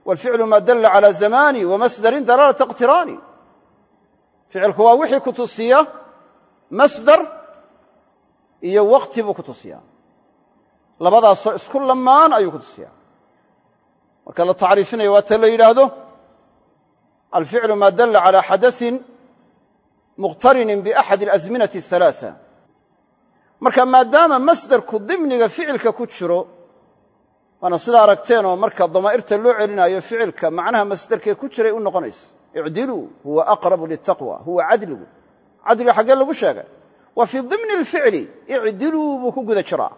Walficlu maa dalla calaa zamani wa masdarin dalaalata iqtiraani ficilku waa wixii ku tusiya masdar iyo waqti buu ku tusiyaa labadaasoo isku lamaan ayuu ku tusiyaa marka la tacriifinayo waa ta la yidhaahdo alficlu maa dalla calaa xadasin muqtarinin biaxadi alasminati aalaasa marka maadaama masdarku dimniga ficilka ku jiro waana sidaa aragteen oo marka damaa'irta loo celinaayo ficilka macnaha masdarkee ku jiray u noqonaysa. Icdiluu huwa aqrabu litaqwa huwa cadligu cadliga xaggee lagu sheegay. Wa fii dimni alficli icdiluu buu ku guda jiraa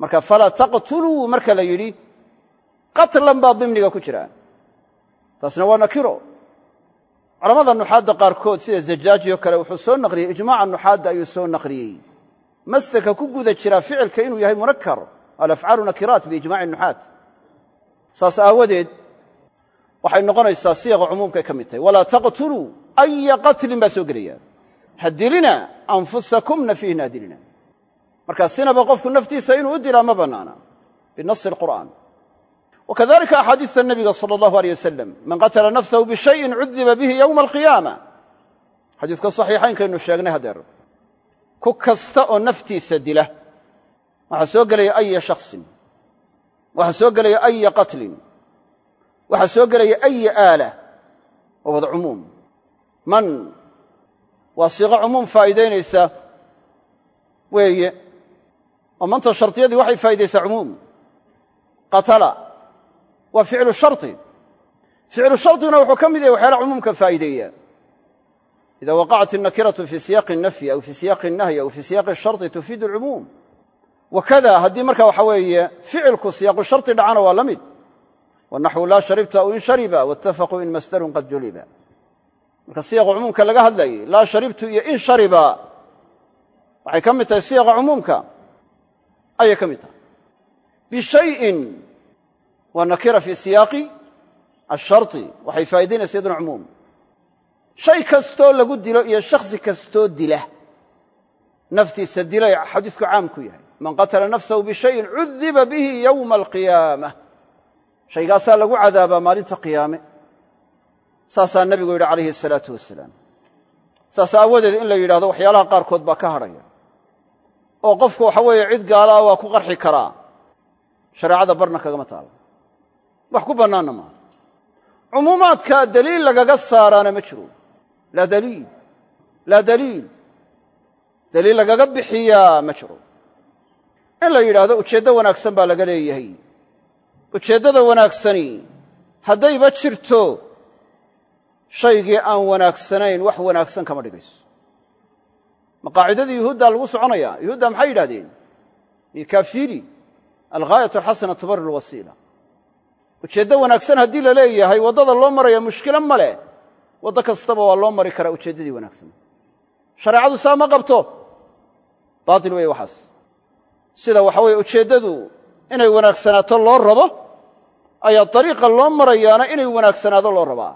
marka falaa taqtuluu marka la yidhi qatlan baa dimniga ku jira. Taasna waa nakiro. Culamada nuxaadda qaarkood sida zajaaji oo kale wuxuu soo naqliyey ijmaaca nuxaadda ayuu soo naqliyey. Masderka ku guda jira ficilka inuu yahay munakar alafcaalu nakiraat biijmaci nuxaad. Saas aawadeed waxay noqonaysaa siiqa cumuumkay ka mid tahay. Walaa taqtuluu aya qatlin baa soo gelaya. Ha dilina anfusakum nafiihna markaa sinaba qofku naftiisa inuu u dilaa ma bannaana binasi alqur'aan. Wakadalika axaadiista nabiga sala allahu aleyh wasalam man qatala nafsahu bishayin cudiba bihi yowma alqiyaama xadiiska saxiixaynkaynu sheegnay hadeer. Ku kasta oo naftiisa dila waxaa soo gelaya aya shaksin waxaa soo gelaya aya qatlin waxaa soo gelaya aya aala waa wada cumuum man waa siiqo cumuum faa'iidaynaysa weeye oo manta shardiyadii waxay faa'idaysaa cumuum. Qatala waa ficlu shardi ficlu shardiguna wuxuu ka mid yahay waxyaala cumuumka faa'iideeya. Ida waqacat innakiratu fii siyaaqi nafyi aw fii siyaaqi nahyi aw fii siyaaqi shardi tufiidu alcumuum. Wakada haddii marka waxa weeye ficilku siyaaqu shardi dhacana waa la mid. Wanaxwu laa sharibta aw in shariba waitafaquu in masdarun qad juliba. Marka siyaqu cumuumka laga hadlayay laa sharibtu iyo in shariba waxay ka mid tahay siyaqa cumuumka ayay ka mid tahay. Bishayin waa nakira fii siyaaqi ashari waxay faa'idaynaysa yaduna cumuum shay kastoo lagu dilo iyo shakhsi kastoo dila. Naftiisa dilay xadiisku caam ku yahay. Man qatala nafsahu bishayin cudiba bihi yowma alqiyaama. Shaygaasaa lagu cadaabaa maalinta qiyaame. Saasaa nebigu yidhi calayhi asalaatu wasalaam saas aawadeed in la yidhahdo waxyaalaha qaarkood baa ka hadhaya oo qofku waxa weeye cid gaala ah waa ku qarxi karaa. Shareecada barna kagama taalo wax ku bannaanna maaha cumuumaadka daliil lagaga saaraana ma jiro. Laa daliil. Laa daliil. Daliil lagaga bixiyaa ma jiro. In la yidhaahdo ujeeddo wanaagsan baa laga leeyahay. Ujeeddada wanaagsani haddayba jirto shaygii aan wanaagsanayn wax wanaagsan kama dhigayso ma qaacidadii yuhuuddaa lagu soconaya. Yuhuudda maxay yidhahdeen mikafiri alghaayat alxasana tubarir lwasiila ujeeddo wanaagsan haddii la leeyahay waddada loo maraya mushkilo ma leh. Waddo kastaba waa loo mari karaa ujeeddadii wanaagsan. Shareecadu saa ma qabto. Baatil weeye waxaas. Sida waxa weeye ujeeddadu inay wanaagsanaato loo rabo ayaa dariiqa loo marayaana inay wanaagsanaado loo rabaa.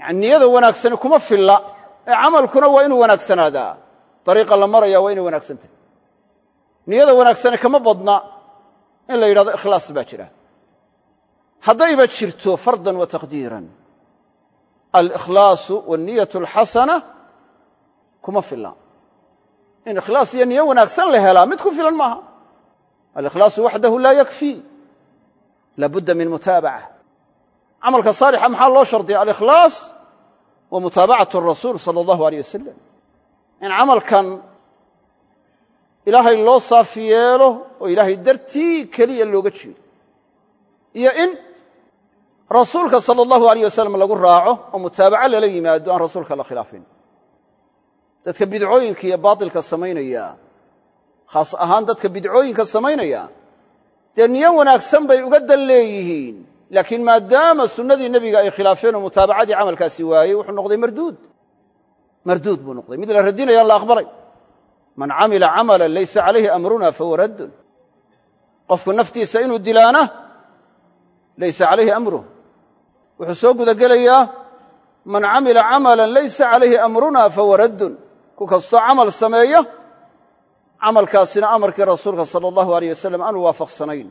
Yacani niyada wanaagsani kuma filla ee camalkuna waa inuu wanaagsanaadaa dariiqa la maraya waa inay wanaagsan tahay niyada wanaagsani kama badna in la yidhahdo ikhlaas baa jira. Haddayba jirto fardan wa taqdiiran. Alikhlaasu wanniyatu alxasana kuma filla in ikhlaas iyo niyo wanaagsan la helaa mid ku filan maaha. Alikhlaasu waxdahu laa yakfii laabudda min mutaabaca wa mutaabacatu arasuul sala allahu aleyh wasalam in camalkan ilaahay loo saafi yeelo oo ilaahay dartii keliya looga jeedo. Iyo in rasuulka sala allahu aleyh wasalam lagu raaco oo mutaabaco lala yimaado aan rasuulka la khilaafin. Dadka bidcooyinka iyo baatilka samaynaya khaas ahaan dadka bidcooyinka samaynaya dee niyo wanaagsan bay uga dan leeyihiin laakiin maadaama sunnadii nebiga ay khilaafeen oo mutaabacadii camalkaasi waayey wuxuu noqday marduud. Marduud buu noqday. Mid la radinayaan la aqbalay. Man camila camalan laysa calayhi amruna fahuwa raddun. Qofku naftiisa inuu dilaana laysa calayhi amruh wuxuu soo gudagelayaa man camila camalan laysa calayhi amruna fahuwa raddun. Ku kastoo camal sameeya camalkaasina amarkii rasuulka sala allahu aleyh wasalam aanu waafaqsanayn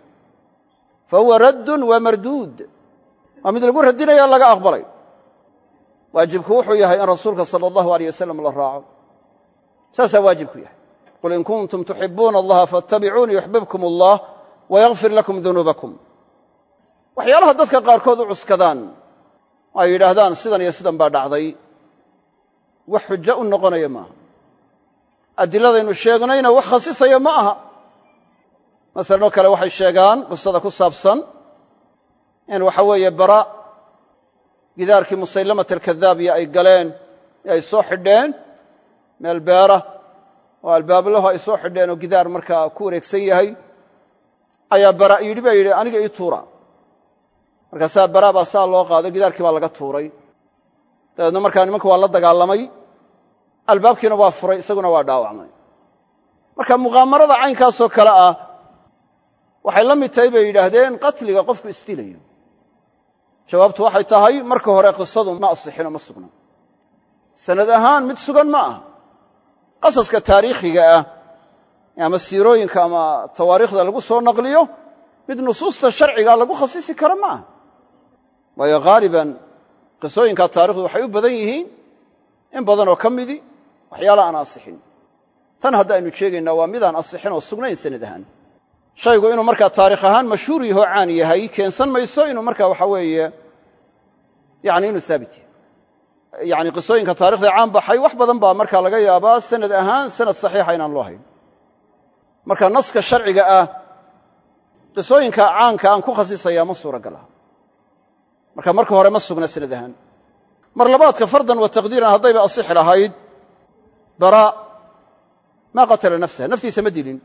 fa huwa raddun waa marduud waa mid lagu radinaya laga aqbalay waajibku wuxuu yahay in rasuulka sala allahu aleyh wasalam la raaco saasaa waajibku yahay qul in kuntum tuxibuuna allaha faatabicuuni yuxbibkum allah wayakfir lakum dunuubakum waxyaalaha dadka qaarkood u cuskadaan ay yidhaahdaan sidan iyo sidan baa dhacday wax xujo u noqonaya maaha adiladaynu sheegnayna wax khasisaya ma masalanoo kale waxay sheegaan qisada ku saabsan in waxa weeye bara gidaarkii musaylamat alkadaabiya ay galeen ee ay soo xidheen meel beera oo albaablaho ay soo xidheen oo gidaar markaa ku wareegsan yahay ayaa bara yidhi baa yidhi aniga ii tuura. Markaasaa bara baa saa loo qaado gidaarkii baa laga tuuray. Dabeedna markaa nimanka waa la dagaalamay albaabkiina waa furay isaguna waa dhaawacmay. Marka muqaamarada caynkaasoo kale ah waxay la mid tahay bay yidhaahdeen qatliga qofku isdilayo jawaabtu waxay tahay marka hore qisadu ma asixino ma sugna sanad ahaan mid sugan ma aha. Qasaska taariikhiga ah ama siirooyinka ama tawaariikhda lagu soo naqliyo mid nusuusta sharciga lagu khasisi karo ma aha. Waayo haaliban qisooyinka taarikhdu waxay u badan yihiin in badanoo ka midi waxyaala aan asixin. Tan haddaynu sheegaynaa waa midaan asixin oo sugnayn sanad ahaan shaygu inuu markaa taarikh ahaan mashhuur yahoo caan yahay keensan mayso inuu markaa waxa weeye yani inuu saabit yahay. Yani qisooyinka taarikhda caan baxay wax badan baa markaa laga yaabaa sanad ahaan sanad saxiixa inaan loo hayn. Marka naska sharciga ah qisooyinka caanka aan ku khasisaya ma suuragal aha. Marka marka hore ma sugna sanad ahaan. Mar labaadka fardan wa taqdiiran haddayba asixi lahayd bara maa qatala nafsaha naftiisa ma dilin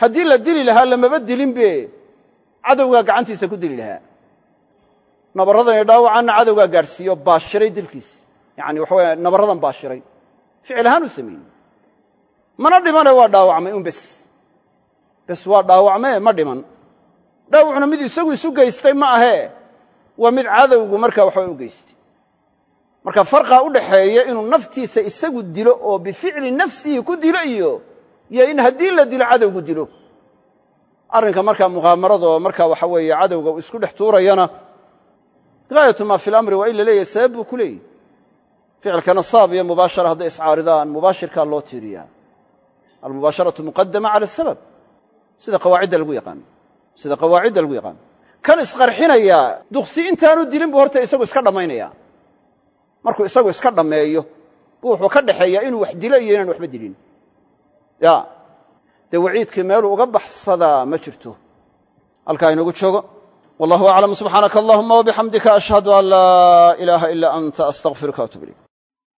haddii la dili lahaa lamaba dilinbe cadowgaa gacantiisa ku dili lahaa. Nabarradani dhaawacanna cadowgaa gaadhsiiyo baashiray dilkiis. Yani waxa weye nabarradan baashiray. Ficil ahaan u sameeyey. Mana dhimane waa dhaawacmay un bes. Bes waa dhaawacmee ma dhiman. Dhaawacuna mid isagu isu geystay ma ahee. Waa mid cadowgu markaa waxba u geystay. Marka farqaa u dhaxeeya inuu naftiisa isagu dilo oo bificli nafsihi ku dilo iyo iyo in haddii la dilo cadowgu dilo. Arrinka markaa muqaamarado markaa waxa weeye cadowga isku dhex tuurayana gaayatu maa fi lamri waa in la leeyahay sabab buu ku leeyahy ficilka nasaab iyo mubaashara hadday iscaaridaan mubaashirkaa loo tiiriyaa almubaasharatu muqadama cala asabab sida qawaacidda lagu yaqaano sida qawaacidda lagu yaqaano kan isqarxinayaa duksi intaanu dilin buu horta isagu iska dhammaynaya markuu isagu iska dhammeeyo buu wuxuu ka dhaxeeyaa inuu wax dilo iyo inaan waxba dilin ya. Dee waciidkii meeluu uga baxsadaa ma jirto. Halkaa inagu joogo. Wallahu aclam subxaanaka allahuma wabixamdika ashhadu an laa ilaaha ila anta astaqfiruka atub ilayk